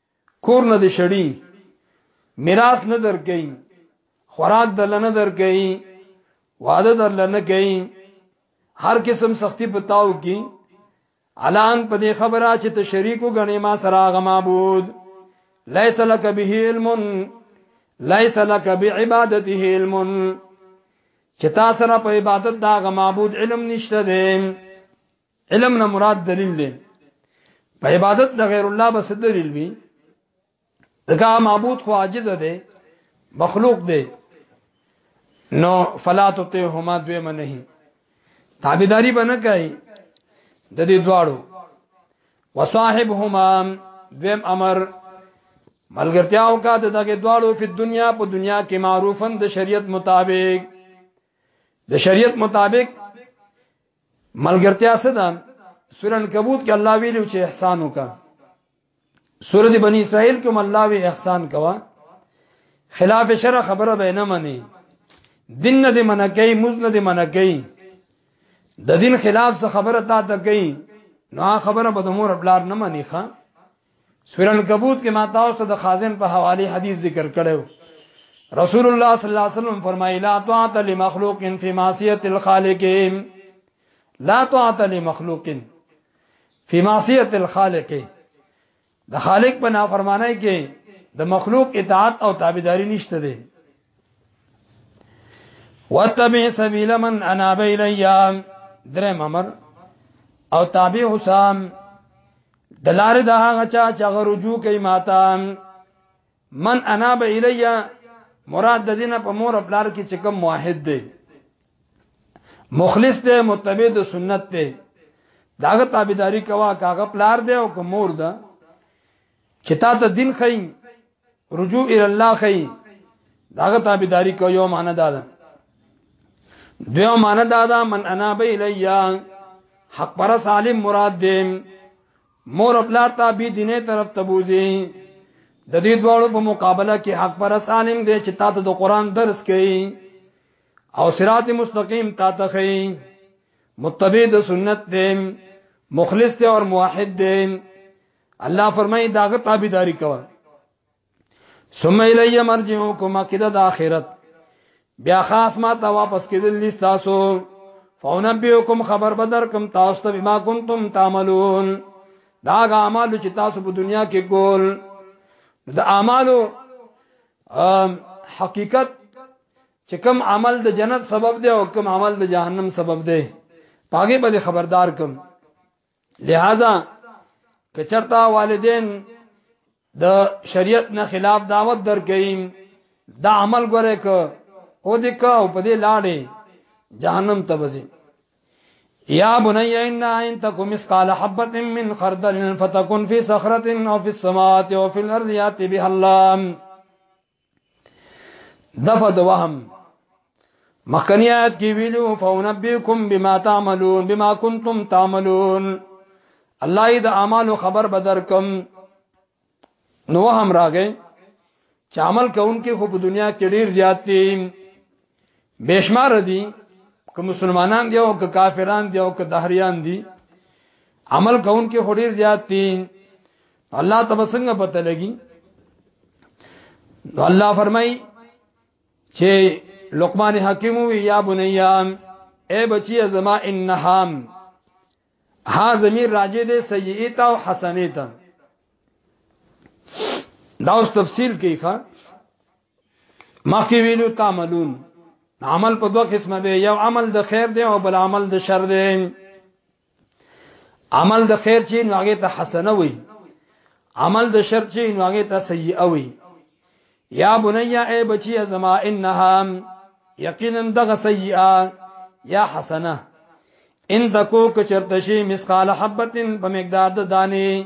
کور نه دي شړي میراث نه درکې خوراک دل نه درکې واده دل نه کې هر قسم سختی پتاو کی الان په دې خبره چې ته شریکو غنې ما سره غ معبود ليس لك به علم ليس لك بعبادته علم چې تا سره په عبادت دا غ معبود علم نشته دی علم نه مراد دلیل دی په عبادت د غیر الله بس دلیل وی دغه معبود خو عاجز دی مخلوق دی نو فلا تطيعهما دوی منه تابعداري بنه کوي د دې دواړو وصاحبهما دویم امر ملګرتیا او کا دغه دواړو په دنیا په دنیا کې معروفن د شریعت مطابق د شریعت مطابق ملګرتیا څه ده سورہ الکبوت کې الله ویلو چې احسان وکړه سورۃ بنی اسرائیل کې الله وی احسان کوا خلاف شرع خبره به نه مني دین نه دی منکې مز نه دی منکې د دین خلاف څه خبره تا ته کوي نو خبره به د مور بلار نه مني ښا سورہ الکبوت کې ما تاسو ته د خازن په حواله حدیث ذکر کړو رسول الله صلی الله علیه وسلم فرمایي لا طاعت لمخلوق فی معصیت الخالق لا طاعت لمخلوق فی معصیت الخالق د خالق په نافرمانی کې د مخلوق اطاعت او تابعداري نشته ده واتبع سبیل من اناب الیا درې ممر او تابع حسام دلار د هغه چا چې هغه رجوع کوي ماته من اناب الیا مراد د دینه په مور خپل کې چې کوم موحد دی مخلص دی متبع د سنت دی داغه تابعداري کوا کاغه پلار دی او کومور ده چې تا ته دین خي رجوع ال الله خي داغه تابعداري کو یو معنی دا ده دیو معنی دا ده من انا به الیا حق پر سالم مراد دې مور خپل تابع دینه طرف تبوزي د دې دوړو په مقابله کې حق پر سالم دې چې تا ته د قران درس کوي او صراط مستقیم تا ته خي متبع د سنت دې مخلص ته او موحد دې الله فرمایي داغه تابعداري کوه ثم الی مرجعکم کده د اخرت بیا خاص ما ته واپس کېدل لستاسو فونبئکم خبر بدر کم تاسو ته بما کنتم تعملون دا غ اعمال چې تاسو په دنیا کې کول د اعمالو حقیقت چې کوم عمل د جنت سبب دی او کوم عمل د جهنم سبب دی پاګه به خبردار کوم لہذا کچرتا والدین د شریعت نه خلاف دعوت درکې دا عمل غره ک او دې کا او په دې لاړې جهنم ته وځي یا بنی ان ان تکم مسقال حبه من خردل فتكن في صخره او في السماوات او في الارض ياتي بها الله دفع د وهم مخکنی آیت کې ویلو فونبئکم بما تعملون بما کنتم تعملون الله دې اعمال خبر بدر کم نو هم راغې چې عمل کوونکې خو په دنیا کې ډیر زیات دي بشمار دي که مسلمانان دي او که کافران دي او که دهریان دي عمل کون کې خوري زیات دي الله تبسنګ پته لګي نو الله فرمای چې لقمان حکیم وی یا بنیام اے بچی زما انهم ها زمیر راجه دې سیئه او حسنه ته دا اوس تفصیل کوي ښا مخکې ویلو تعملون عمل په دوه قسمه دی یو عمل د خیر دی او بل عمل د شر دی عمل د خیر چې نو هغه ته حسنه وي عمل د شر چې نو هغه ته سیئه وي یا بنیا ای بچی زما انها یقینا دغه سیئه یا حسنه ان دکو کچرتشی مسقال حبتن په مقدار د دانه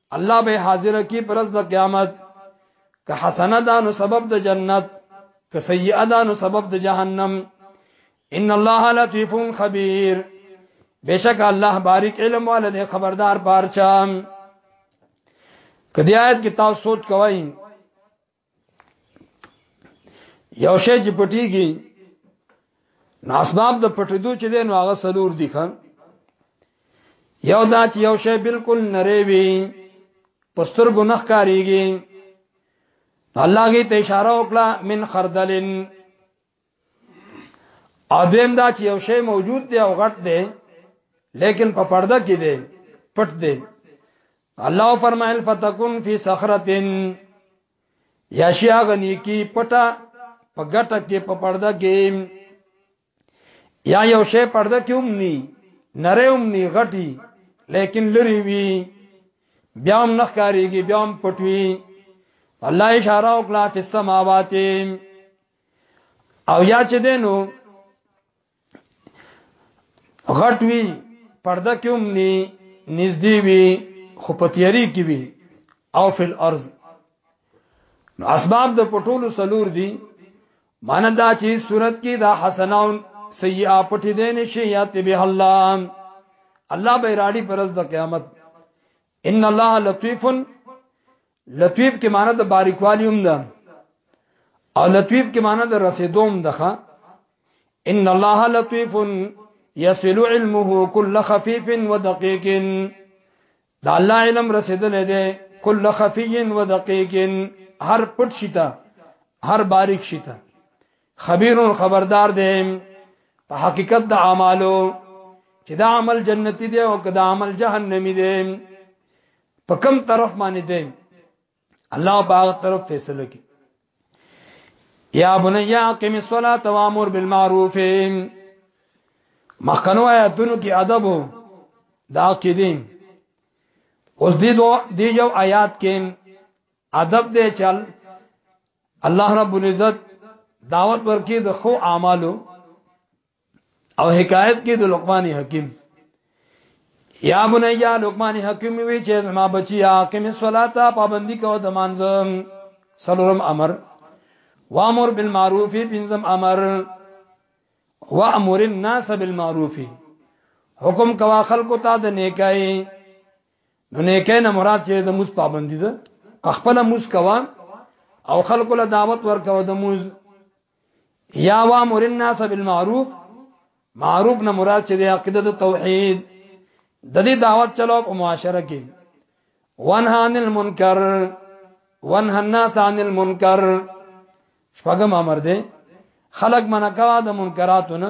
الله به حاضر کی پرز د قیامت که حسنه ده نو سبب د جنت که سیئه ده نو سبب د جهنم ان الله لطیف خبیر بشک الله باریک علم والد خبردار پارچام کدی آیت کې تاسو سوچ کوئ یو شی چې پټیږي نو اسباب د پټیدو چې دین هغه سلور دي خان یو دا چې یو شی بالکل نری وي پستر ګنخ کاریږي الله غي ته اشاره وکړه من خردلن ادم دا چې یو شی موجود دی او غټ دی لیکن په پرده کې دی پټ دی الله فرمایل فتكون فی صخرتن یا شیا غنی کی پټا په ګټه کې په پرده کې یا یو شی پرده کې هم ني نره هم ني غټي لیکن لری وی بیا هم نخکاریږي بیا هم پټوي الله اشاره وکړه په سماوات او یا چې دینو غټ وی پرده کې هم ني نږدې وي خو په تیاری کې وي او فل ارض نو اسباب د پټولو سلور دي مانه دا چې صورت کې دا حسناون سیئه پټې دي نشي یا تبه الله الله به راړي پرز د قیامت ان الله لطیف لطیف کې معنی د باریکوالی هم ده او لطیف کې معنی د رسیدوم ده ان الله لطیف یصل علمه کل خفیف ودقیق دا الله علم رسیدل دی کل خفی ودقیق هر پټ شتا هر باریک شتا خبير خبردار دی په حقیقت د اعمالو چې دا عمل جنتی دی او که دا عمل جهنمی دی په کم طرف باندې دی الله باغ طرف فیصله کوي یا بنی اقم الصلاة وامر بالمعروف مخکنو آیاتونو کې ادب دا کې دي اوس دې دو دې یو آیات کې ادب دې چل الله رب العزت دعوت ورکی د خو اعمالو او حکایت کې د لقمان حکیم یا بنیا لقمان حکیم وی چې زما بچی حاکم الصلاه پابندی کو د مانځم سلورم امر وامر بالمعروف بنزم امر وامر الناس بالمعروف حکم کوا خلق ته د نیکای نو نیکه نه مراد چې د موس پابندي ده خپل موس کوا او خلکو له دعوت ورکو د موس یا وامر الناس بالمعروف معروف نه مراد چې د عقیده د توحید د دې دعوت چلو په معاشره کې وانها عن المنکر وانها الناس عن المنکر شپږم امر دی خلق منکوا د منکراتو نه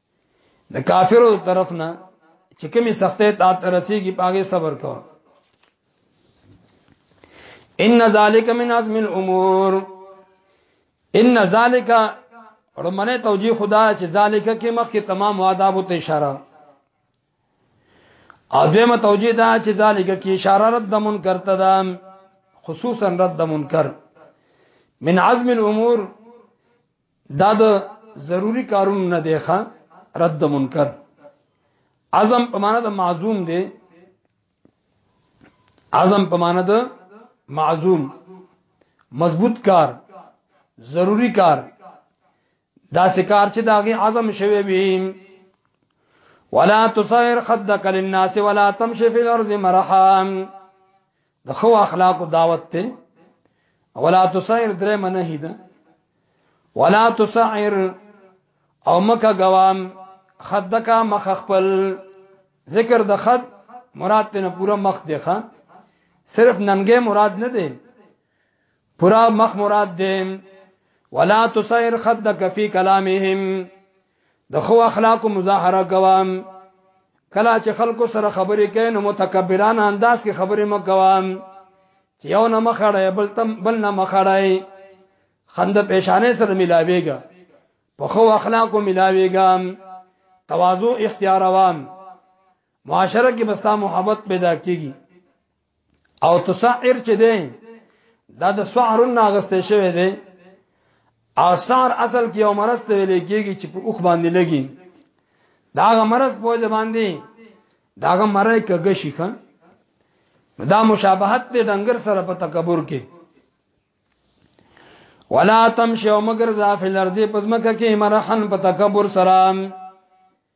د کافرو طرف نه چې کومي سختې تا ترسيږي پاګه صبر کو ان ذالک من عزم الامور ان ذالک رمنه توجیه خدا چې ذالک کې مخ کې تمام آداب ته اشاره اځمه توجیه دا چې ذالک کې اشاره رد منکر تدام خصوصا رد منکر من عزم الامور دا د ضروری کارونو نه دی ښا رد منکر عزم په معنا د معزوم دی عزم په معنا د معزوم مضبوط کار ضروری کار دا سکار چې داغه عزم شوی وي ولا تصير خدك للناس ولا تمشي في الارض مرحا د خو اخلاق دعوت ته ولا تسعر درې منه ده ولا تسعر او مکه غوام خدکا مخ خپل ذکر د خد مراد ته پورا مخ دی ښا صرف ننګه مراد نه دی پورا مخ مراد دی ولا تسعر خدک فی کلامهم د خو اخلاق مظاهره کوم کلا چې خلکو سره خبرې کوي نو متکبرانه انداز کې خبرې مکوم چې یو نه مخړې بل تم بل نه مخړې خند پېښانه سره ملاويږي په خو اخلاق ملاويږم تواضع اختیاروم معاشره کې بستا محبت پیدا کیږي او تسعر چې دی دا د سعر نه غسته شوی دی او سعر اصل کې یو مرض ته ویل کېږي چې په اوخ باندې لګي دا غ مرض په وجه باندې دا غ مرای کګه شي خان دا مشابهت دی ډنګر سره په تکبر کې ولا تمشوا مگر ذا فی الارض پزمکه کې مرحن په تکبر سره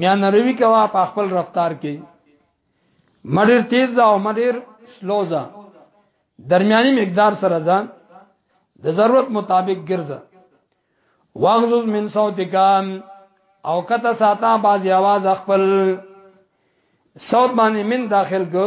میان روی کوا په خپل رفتار کې مډیر تیز او مډیر سلوزا درمیاني مقدار سره ځان د ضرورت مطابق ګرځه واغزز من صوتک او کته ساته باز आवाज خپل صوت باندې من داخل کو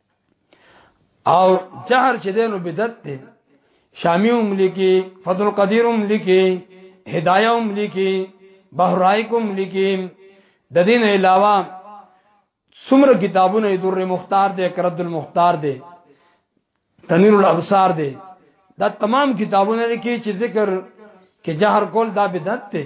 او جهر چې دینو بدعت دی شامی هم لیکي فضل قدیر هم لیکي هدايه هم لیکي بهرایک هم لیکي د دین علاوه څومره کتابونه در مختار دی کرد المختار دی تنویر الابصار دی دا تمام کتابونه لیکي چې ذکر کې جهر کول دا بدعت دی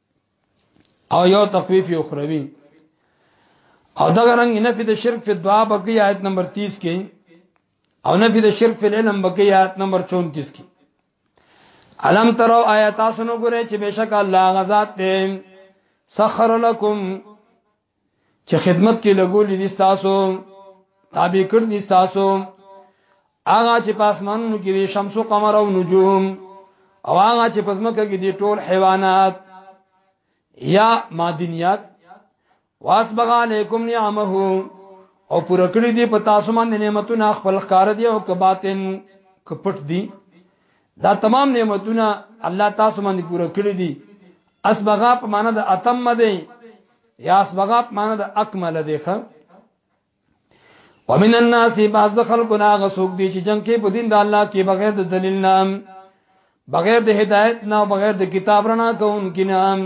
او یو تخفیف یو خروی او دا رنګ نفي د شرک په دعا بقي آیت نمبر 30 کې او نفي د شرک په علم بقي آیت نمبر 34 کې علم ترو آیات سنو ګره چې بشک الله غزاد ته سخر لكم چې خدمت کې لګولې دي تاسو تابع کړ دي تاسو هغه چې په اسمانونو کې دي شمس او قمر او نجوم او هغه چې په ځمکه کې دي ټول حیوانات یا معدنیات واسبغ علیکم نعمه او پر کړی دی په تاسو باندې نعمتونه خپل ښکار دی او کباتن کپټ دی دا تمام نعمتونه الله تاسو باندې پوره کړی دي اسبغ په معنی د اتم دی یا اسبغ په معنی د اکمل دی خ ومن الناس بعض خلقنا غسوک دی چې جنگ کې په دین د الله کې بغیر د دلیل نام بغیر د هدایت نه او بغیر د کتاب رڼا کوونکی نام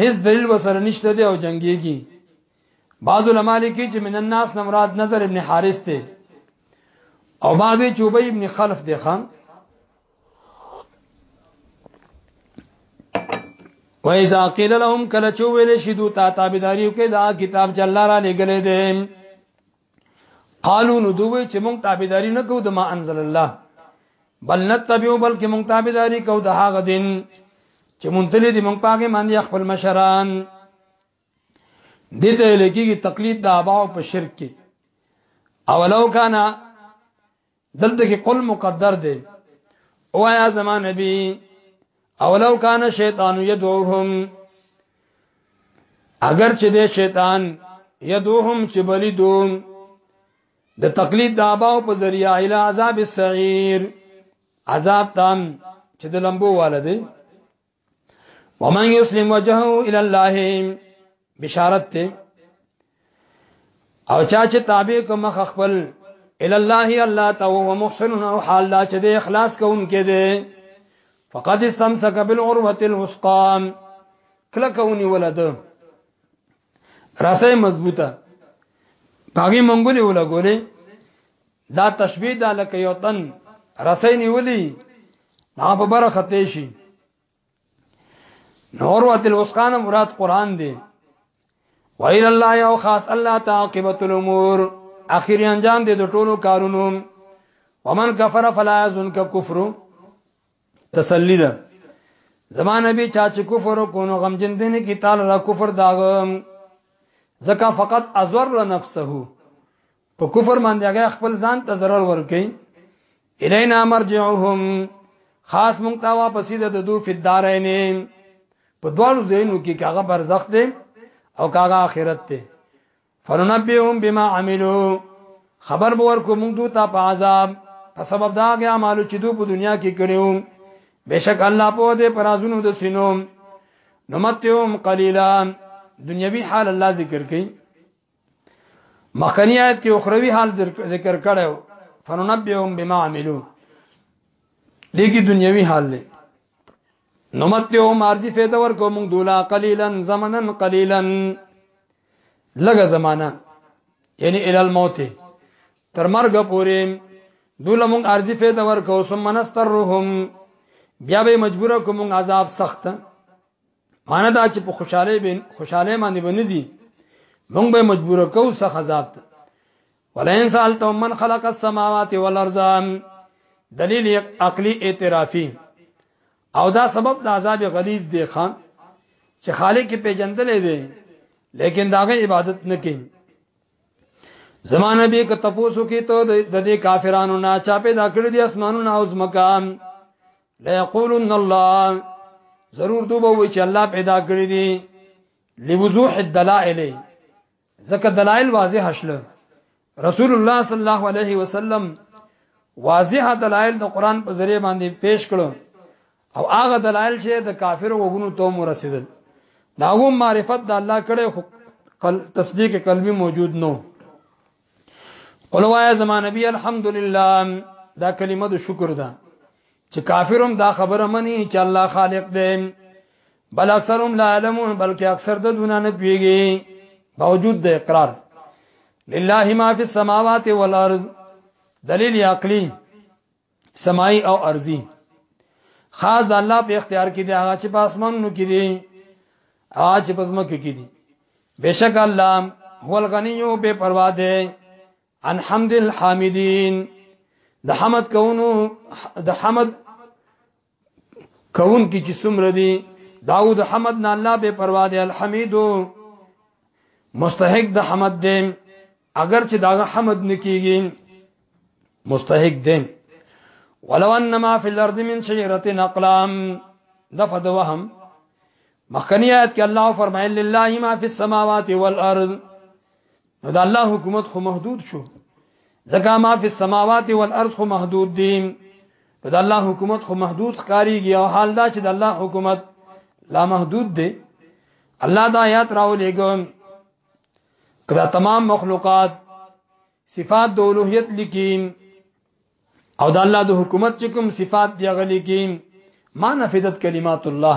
هیڅ دلیل وسره نشته دی او جنگي کی بعض علماء لیکي چې من الناس نه مراد نظر ابن حارث ته او بعضی چوبی ابن خلف دی خان وایذا قیل لهم کله چې ویل شي دوی ته تابعداري وکړي دا کتاب چې الله را لګلې دي قالو نو دوی چې مونږ تابعداري نه کوو د ما انزل الله بل نتبعو بلکې مونږ تابعداري کوو د هغه دین چې مونږ تلې دي مونږ پاګه باندې خپل مشران دته لکېږي تقلید د اباو په شرک کې اولو کانا دلته کې قل مقدر دی او یا زمان نبی اولو کان شیطان یدعوهم اگر چې د شیطان یدوهم چې بلی دوم د تقلید د اباو په ذریعہ ال عذاب السعیر عذاب تام چې د لمبو والده ومن يسلم وجهه الى الله بشارت ته او چا چې تابع کوم خپل الى الله الله تو هو محسن او حال لا چې د اخلاص کوونکې ده فقد استمسك بالعروه الوثقا کله کونی ولده راسه مضبوطه پاګې منګولې ولا ګولې دا تشبیه دا لکه یو تن رسې نیولې دا په بره خطې شي نور وتل وسقان مراد قران دی ویل الله یو خاص الله تعاقبت الامور اخر انجام دې د ټولو کارونو ومن کفر فلا يزنك كفر تسلی ده زمانه به چا چې کفر کو نو غم جن دین کی تعالی را کفر داغم زکا فقط ازور لنفسه په کفر باندې هغه خپل ځان ته zarar ور کوي الینا مرجعهم خاص مونږ ته واپسې د دو فدارین په دوالو زینو کې کاغه برزخ دی او کاغه آخرت دی فننبئهم بما عملوا خبر به ورکو موږ دوی ته په عذاب په سبب دا غي اعمالو چې دوی په دنیا کې کړیو بشک الله په دې پرازونو د سينو نمتهم قليلا دنیوي حال الله ذکر کړي مخکنی آیت کې اخروی حال ذکر کړو فننبئهم بما عملوا دې کې دنیوي حال دی نو متیو مارزی فیده ورکو مونږ دولا قلیلا زمنا قلیلا لګه زمانہ یعنی ال الموت تر مرګ پورې دولا مونږ ارزی فیده ورکو ثم نسترهم بیا به مجبور کوم عذاب سخت معنی دا چې په خوشاله به خوشاله باندې بنځي مونږ به مجبور کوو سخت عذاب ته ولئن سالتم من خلق السماوات والارض دلیل عقلی اعترافی او دا سبب د عذاب غلیظ دی خان چې خالق په جندلې دی لیکن داغه عبادت نه کوي زمانه به ک تپوسو کې ته د دې کافرانو نه چا پیدا کړی دي اسمانونه او زمکان لا یقولن الله ضرور دوبه وی چې الله پیدا کړی دي لوضوح الدلائل ځکه دلایل واضح شله رسول الله صلی الله علیه وسلم واضح دلایل د قران په ذریعه باندې پیش کړو او هغه دلایل چې د کافر وګونو ته مو رسیدل دا و معرفت د الله کړه خو تصدیق قلبي موجود نو قل وایا زمان نبی الحمدلله دا کلمه د شکر ده چې کافرون دا خبره مني چې الله خالق دی بل اکثرهم لا علمون بلکې اکثر د دونه نه پیږي باوجود د اقرار لله ما فی السماوات والارض دلیل عقلی سمائی او ارضی خاص د الله په اختیار کې دی هغه چې په اسمانونو کې دی هغه چې په ځمکه کې دی بشک الله هو الغنی او بے پروا دی عن حمد الحامدين د حمد کونو د حمد کون کی چې څومره دي داود حمد نه الله به پروا دي الحمید مستحق د حمد دی اگر چې داغه حمد نکیږي مستحق دی ولو انما فی الارض من شجره اقلام دفد وهم مخکنی آیت کې الله فرمایل لله ما فی السماوات والارض نو د الله حکومت خو محدود شو ځکه ما فی السماوات والارض خو محدود دي نو د الله حکومت خو محدود ښکاریږي او حال دا چې د الله حکومت لا محدود دی الله دا آیات راولېګم کړه تمام مخلوقات صفات د اولوہیت لیکیم او د الله د حکومت چې کوم صفات دی غلي کې ما نفذت کلمات الله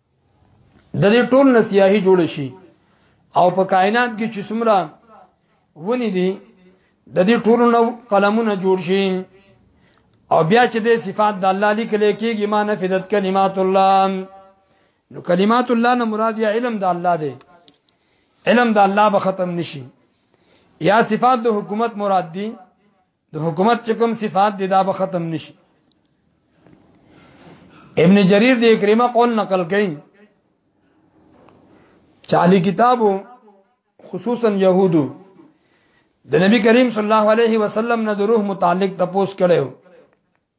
د دې ټول نه سیاهي جوړ شي او په کائنات کې چې څومره ونی دي د دې ټول نو قلمونه جوړ شي او بیا چې د صفات د الله لیکل کېږي ما نفذت کلمات الله نو کلمات الله نه مراد یا علم د الله دی علم د الله به ختم نشي یا صفات د حکومت مراد دي د حکومت چې کوم صفات دي دا به ختم نشي ابن جرير د اکرمه قول نقل کړي چالي کتابو خصوصا يهودو د نبی کریم صلی الله علیه وسلم نه د روح متعلق تپوس کړو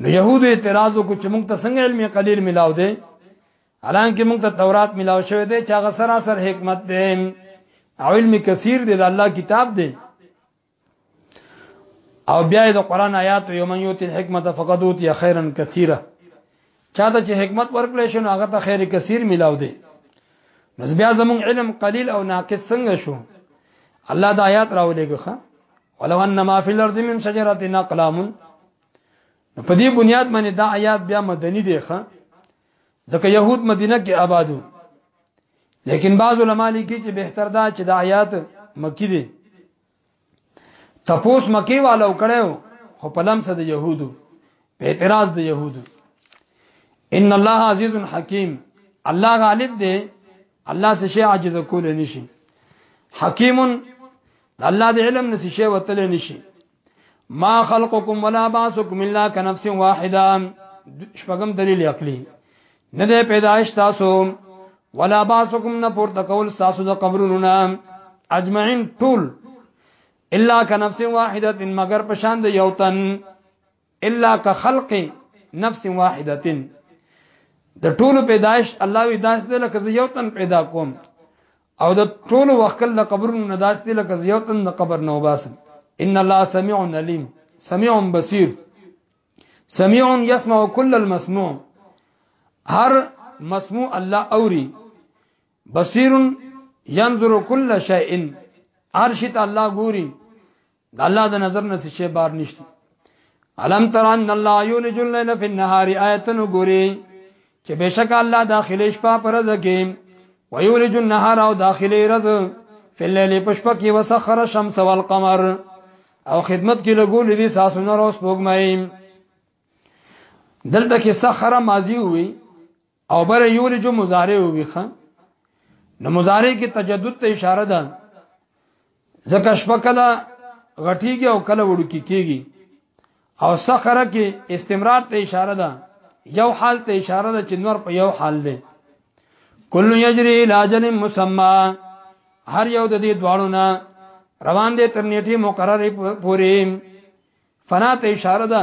نو يهودو اعتراض وکړو چې موږ ته څنګه علم قليل ملاو دی حالانکه موږ ته تورات ملاو شوی دی چې هغه سراسر حکمت دی او علم کثیر دی د الله کتاب دی او بیا د قران آیات یوم یوت الحکمت فقد اوتی خیرا کثیره چاته چې حکمت ورکړې شنو هغه ته خیر کثیر ملاو دی نو بیا زمون علم قلیل او ناقص څنګه شو الله د آیات راولېږه ولو ان ما فی الارض من شجره اقلام په دې بنیاد باندې دا آیات بیا مدني دی ښه ځکه يهود مدینه کې آبادو لیکن بعض علما لیکي چې بهتر دا چې دا آیات مکی دي تپوس مکی والو کړو خو په لمس د يهودو په اعتراض د يهودو ان الله عزیز حکیم الله غالب دی الله څه شي عاجز کول نشي حکیم الله د علم نشي وتل نشي ما خلقکم ولا باسکم الا کنفس واحده شپږم دلیل عقلی نه ده پیدایش تاسو ولا باسکم نه پورته کول تاسو د قبرونو نه اجمعین ټول الا کنفس واحده مگر پشان د یو تن الا کخلق نفس واحده د ټولو پیدایش الله وی داس دې لکه یو تن پیدا کوم او د ټول وکل د قبرونو نه داسې لکه یو تن د قبر نه وباسم ان الله سميع عليم سميع بصير سميع يسمع كل المسموع هر مسموع الله اوري بصير ينظر كل شيء عرش الله ګوري د الله د نظر نه شي بار نشته علم تر ان الله یولج الليل فی النهار آیتن ګوري چې بشک الله داخلي شپه پر ځکه ویولج النهار او داخلي رز فی الليل پشپه کې وسخر الشمس والقمر او خدمت کې لګول دي ساسونه روس پوګمای دلته کې سخره ماضی وي او بر یولج مضارع وي خان نو مضارع کې تجدد ته اشاره ده زکه شپه کله غټیږي او کله وړوکی کیږي او سخره کې استمرار ته اشاره ده یو حال ته اشاره ده چې نور په یو حال دی کل یجری لاجل مسما هر یو د دې دواړو نه روان دي تر نیټه مقرره پورې فنا ته اشاره ده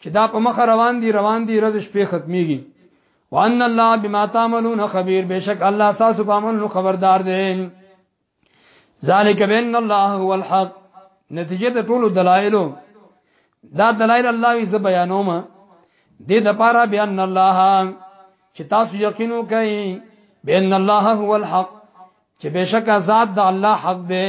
چې دا په مخ روان دي روان دي رز شپې ختميږي وان الله بما تعملون خبير بشک الله تاسو په عملونو خبردار دی ذالک بان الله هو الحق نتیجه د ټولو دلایلو دا دلایل الله یې ز بیانوم دې د پاره بیان الله چې تاسو یقین وکئ بان الله هو الحق چې بشک ذات د الله حق دی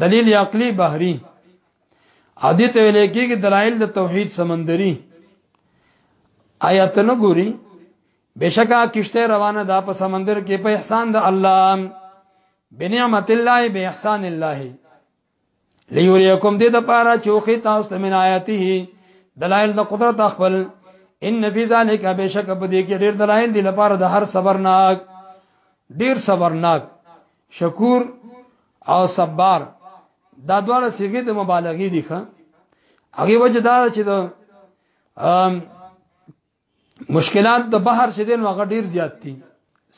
دلیل عقلی بحری عادی ته ویل کېږي دلایل د توحید سمندري آیات نه ګوري بشکا کشته روانه ده په سمندر کې په احسان د الله بنعمت الله به احسان الله ليريكم دې د پاره چوخي تاسو ته من آیاته دلایل د قدرت خپل ان فی ذلک بشک په دې کې ډېر دلایل دي لپاره د هر صبرناک ډېر صبرناک شکور او صبر دا دواړه صيغه د مبالغه دي ښه هغه وجه دا چې د مشکلات د بحر شیدل هغه ډیر زیات دي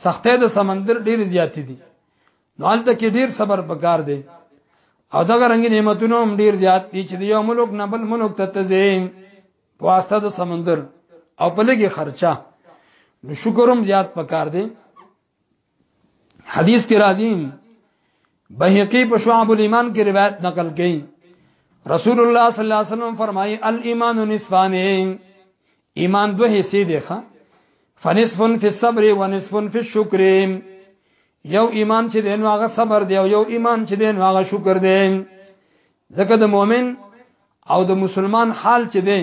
سختې د سمندر ډیر زیات دي نو هلته کې ډیر صبر پکار دی او دا رنګ نعمتونه هم ډیر زیات دي چې یو ملک نه بل ملک ته تزین په واسطه د سمندر او په لګي خرچه نو شکر هم زیات پکار دی حدیث کې راځي بهقي په شعب الایمان کې روایت نقل کړي رسول الله صلی الله علیه وسلم فرمایي الایمان نصفان ایمان دوه حصے دي ښا فنصف فی الصبر ونصف فی الشکر یو ایمان چې دین واغه صبر دی او یو ایمان چې دین واغه شکر دی ځکه د مؤمن او د مسلمان حال چې دی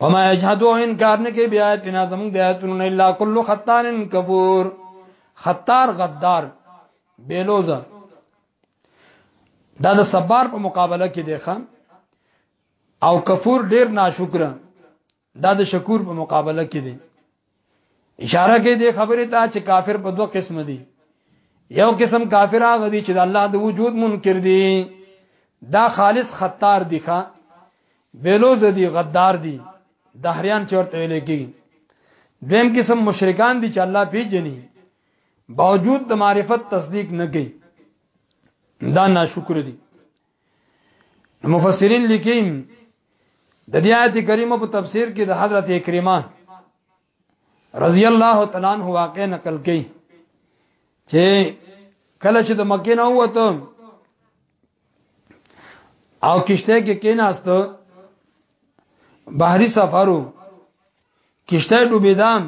وما يجحدو انکار نه کوي بیا تنا زمون د آیاتونو نه الا کل خطان کفور خطار غدار بیلوزه دا د صبر په مقابله کې دی خان او کفور ډیر ناشکر دا د شکور په مقابله کې دی اشاره کوي د خبره ته چې کافر په دوه قسم دي یو قسم کافر هغه دي چې د الله د وجود منکر دي دا خالص خطار دي ښا بیلوز دي غدار دي دهریان چورته ویل کی دیم قسم مشرکان دي چې الله پیجني باوجود د معرفت تصدیق نه کوي دا ناشکر دي مفسرین لیکي د دې آیت کریمه په تفسیر کې د حضرت کریمه رضی الله تعالی عنہ واقع نقل کړي چې کله چې د مکې نه وته او کشته کې کېناست بحری سفرو کشته ډوبېدام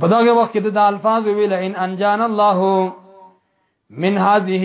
په دغه وخت کې د الفاظ ویل ان انجان الله من هذه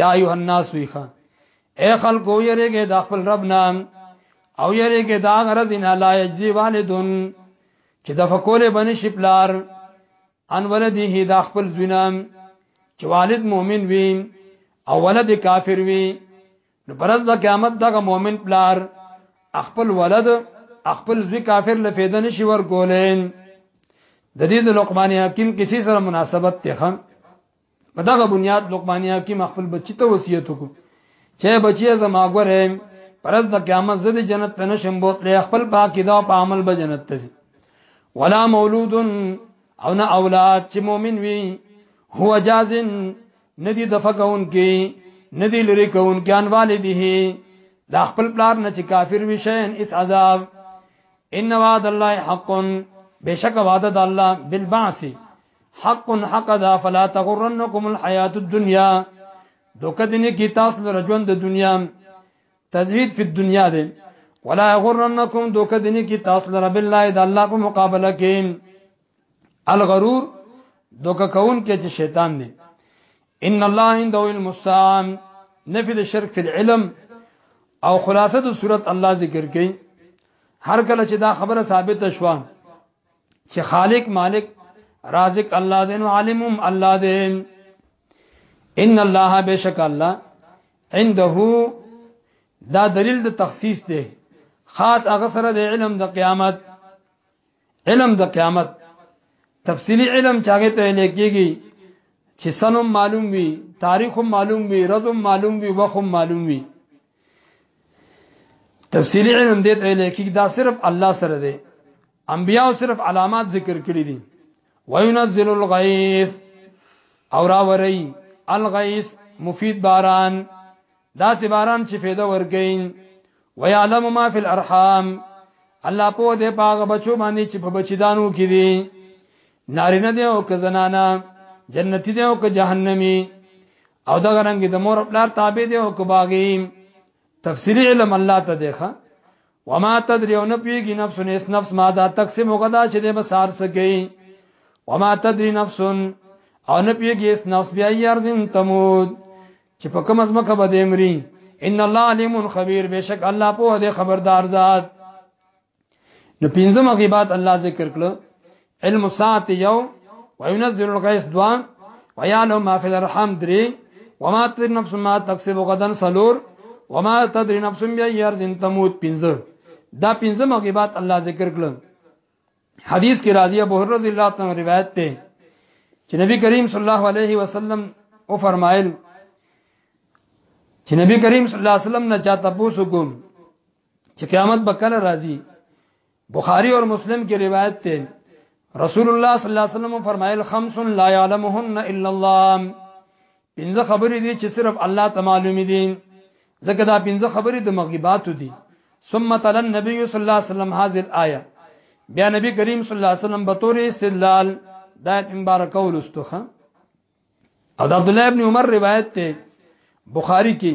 یا ایه الناس ویخه اے خلکو یریګه د خپل رب نام او یریګه دا غرض نه لا یجزی والدون چې د فکول بنی شپلار ان ولده د خپل زینام چې والد مؤمن وي او ولد کافر وي نو پرز د قیامت دغه مؤمن پلار خپل ولد خپل زوی کافر لفیدن شي ور کولین د دې د لقمان حکیم کسی سره مناسبت ته په دغه بنیاد لقمان حکیم خپل بچی ته وصیت وکړ چې بچی زما غره پرز د قیامت زده جنت ته نشم بوتلې خپل پاکی دا په عمل به جنت ته ځي ولا مولود او نه اولاد چې مؤمن وي هو جازن ندی دفقون کې ندی لری کون کې ان والده دا خپل پلار نه چې کافر وي شین اس عذاب ان وعد الله حق بشک وعده د الله بالبعث حق حق دا فلا تغرنکم الحیات الدنیا دوکه دنه کی تاسو لره ژوند د دنیا تزهید فی الدنیا ده ولا غرنکم دوکه دنه کی تاسو لره بالله د الله په مقابله کې الغرور دوکه کون کې چې شیطان دی ان الله عنده علم السام نفي د شرک فی العلم او خلاصه د صورت الله ذکر کړي هر کله چې دا خبره ثابته شوه چې خالق مالک رازق الله دې نو عالمم الله دې ان الله بشک الله عنده دا دلیل د تخصیص دی خاص هغه سره د علم د قیامت علم د قیامت تفصیلی علم چاغه ته لیکيږي چې سنم معلوم وي تاریخ معلوم وي رزم معلوم وي وخت معلوم وي تفصیلی علم دې ته ویل کېږي دا صرف الله سره دی انبیاء صرف علامات ذکر کړی دي وينزل الغيث او راوري الغيث مفید باران دا سی باران چې فایده ورګین ويعلم ما في الارحام الله په دې پاغه بچو باندې چې په بچیدانو کې دي نارینه دی او که زنانه جنتی دی او که جهنمی او دا رنګ د مور خپل تابع دی او که باغی تفسیری علم الله ته دی ښا وما تدري او نه پیږي نفس نس نفس ما دا تقسیم غدا چې به سار سګي وما تدري نفس او نه پیږي اس نفس بیا یارزن تمود چې په کوم ازمه کې بده امري ان الله علیم خبیر بشک الله په دې خبردار ذات نو پنځم غیبات الله ذکر کړو علم ساعت یو وينزل الغيث دوان ويعلم ما في الارحام دري وما تدري نفس ما تكسب غدا سلور وما تدري نفس بأي ارض تموت پنځه دا پنځه مغيبات الله ذکر کړل حدیث کې راضی ابو هرره رضی الله تعالی روایت ته چې نبی کریم صلی الله علیه وسلم او فرمایل چې نبی کریم صلی الله علیه وسلم نه چاته پوسو کوم چې قیامت به کله راځي بخاری اور مسلم کې روایت ته رسول الله صلی الله علیه وسلم فرمایل خمس لا يعلمهن الا الله پنځه خبرې دي چې صرف الله ته معلومې دي ځکه دا پنځه خبرې د مغیباتو دي ثم تل النبي صلی الله علیه وسلم هذه الايه بیا نبی کریم صلی الله علیه وسلم به تور استدلال دا مبارک ولستخه او د عبد الله ابن عمر روایت ته بخاری کې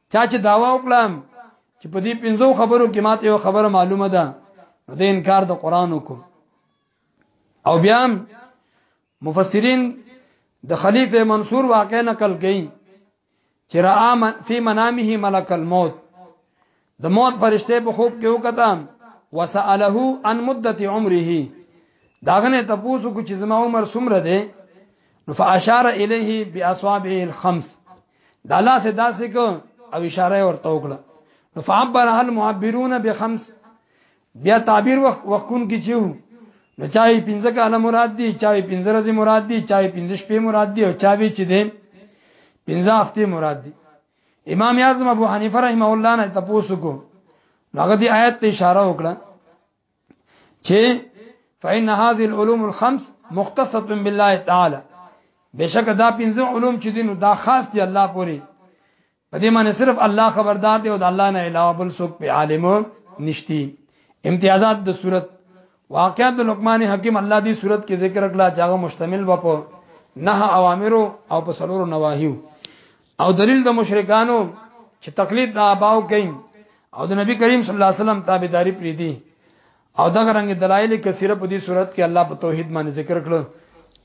چا چې داوا وکړه چې په دې پنځو خبرو کې ماته یو خبره معلومه ده نو د انکار د قران وکړو او بیا مفسرین د خلیفه منصور واقع نقل کړي چې را فی منامه ملک الموت د موت فرشته په خوب کې وکتا وساله عن مدت عمره داغنه تاسو کو چې زما عمر څومره دی نو فاشار الیه باصابعه الخمس دا لا سه داسې کو او اشاره ورته وکړه نو فعبر هل معبرون بخمس بیا تعبیر وخت وقون کې چیو نو چای پنځه کاله مراد دي چای پنځه ورځې مراد دي چای پنځه شپې مراد دي او چای چې دي پنځه هفته مراد دي امام اعظم ابو حنیفه رحمه الله نه تاسو کو هغه دی آیت ته اشاره وکړه چې فإن هذه العلوم الخمس مختصه بالله تعالی بشک دا پنځه علوم چې دینو دا خاص دی الله پوری په دې معنی صرف الله خبردار دی او د الله نه علاوه بل څوک په عالم نشتی امتیازات د صورت واقعات د لقمان حکیم الله دی صورت کې ذکر کړه چې هغه مشتمل و په نه اوامر او په سلور نواهیو او دلیل د مشرکانو چې تقلید د اباو کوي او د نبی کریم صلی الله علیه وسلم تابعداري پری دي او دغه رنګ دلایل کثیره په دې صورت کې الله په توحید باندې ذکر کړو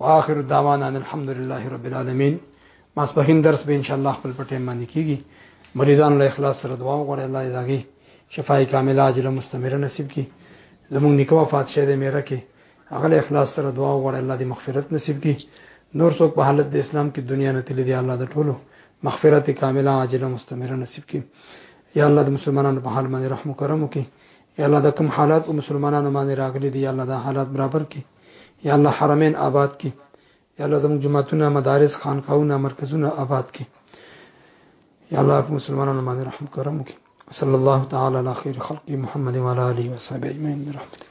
واخر دعوانا الحمدلله رب العالمین ماسپخین درس به ان شاء الله خپل پټه باندې کیږي مریضان له اخلاص سره دعا وغوړي الله یې داږي شفای کامله عاجله مستمره نصیب کړي زموږ نیکو وفات شه دې میره کې هغه له اخلاص سره دعا وغواړي الله دې مغفرت نصیب کړي نور څوک په حالت د اسلام کې دنیا نه تللی دی الله د ټولو مغفرت کامله عاجله مستمره نصیب کړي یا الله د مسلمانانو په حال باندې رحم کرم وکړي یا الله د کوم حالات او مسلمانانو باندې راغلي دي یا الله دا حالات برابر کړي یا الله حرمین آباد کړي یا الله زموږ جماعتونه مدارس خانقاهونه مرکزونه آباد کړي یا الله په مسلمانانو باندې رحم کرم وکړي صلی الله تعالی علی خیر خلق محمد وعلى اله وصحبه اجمعین برحمتک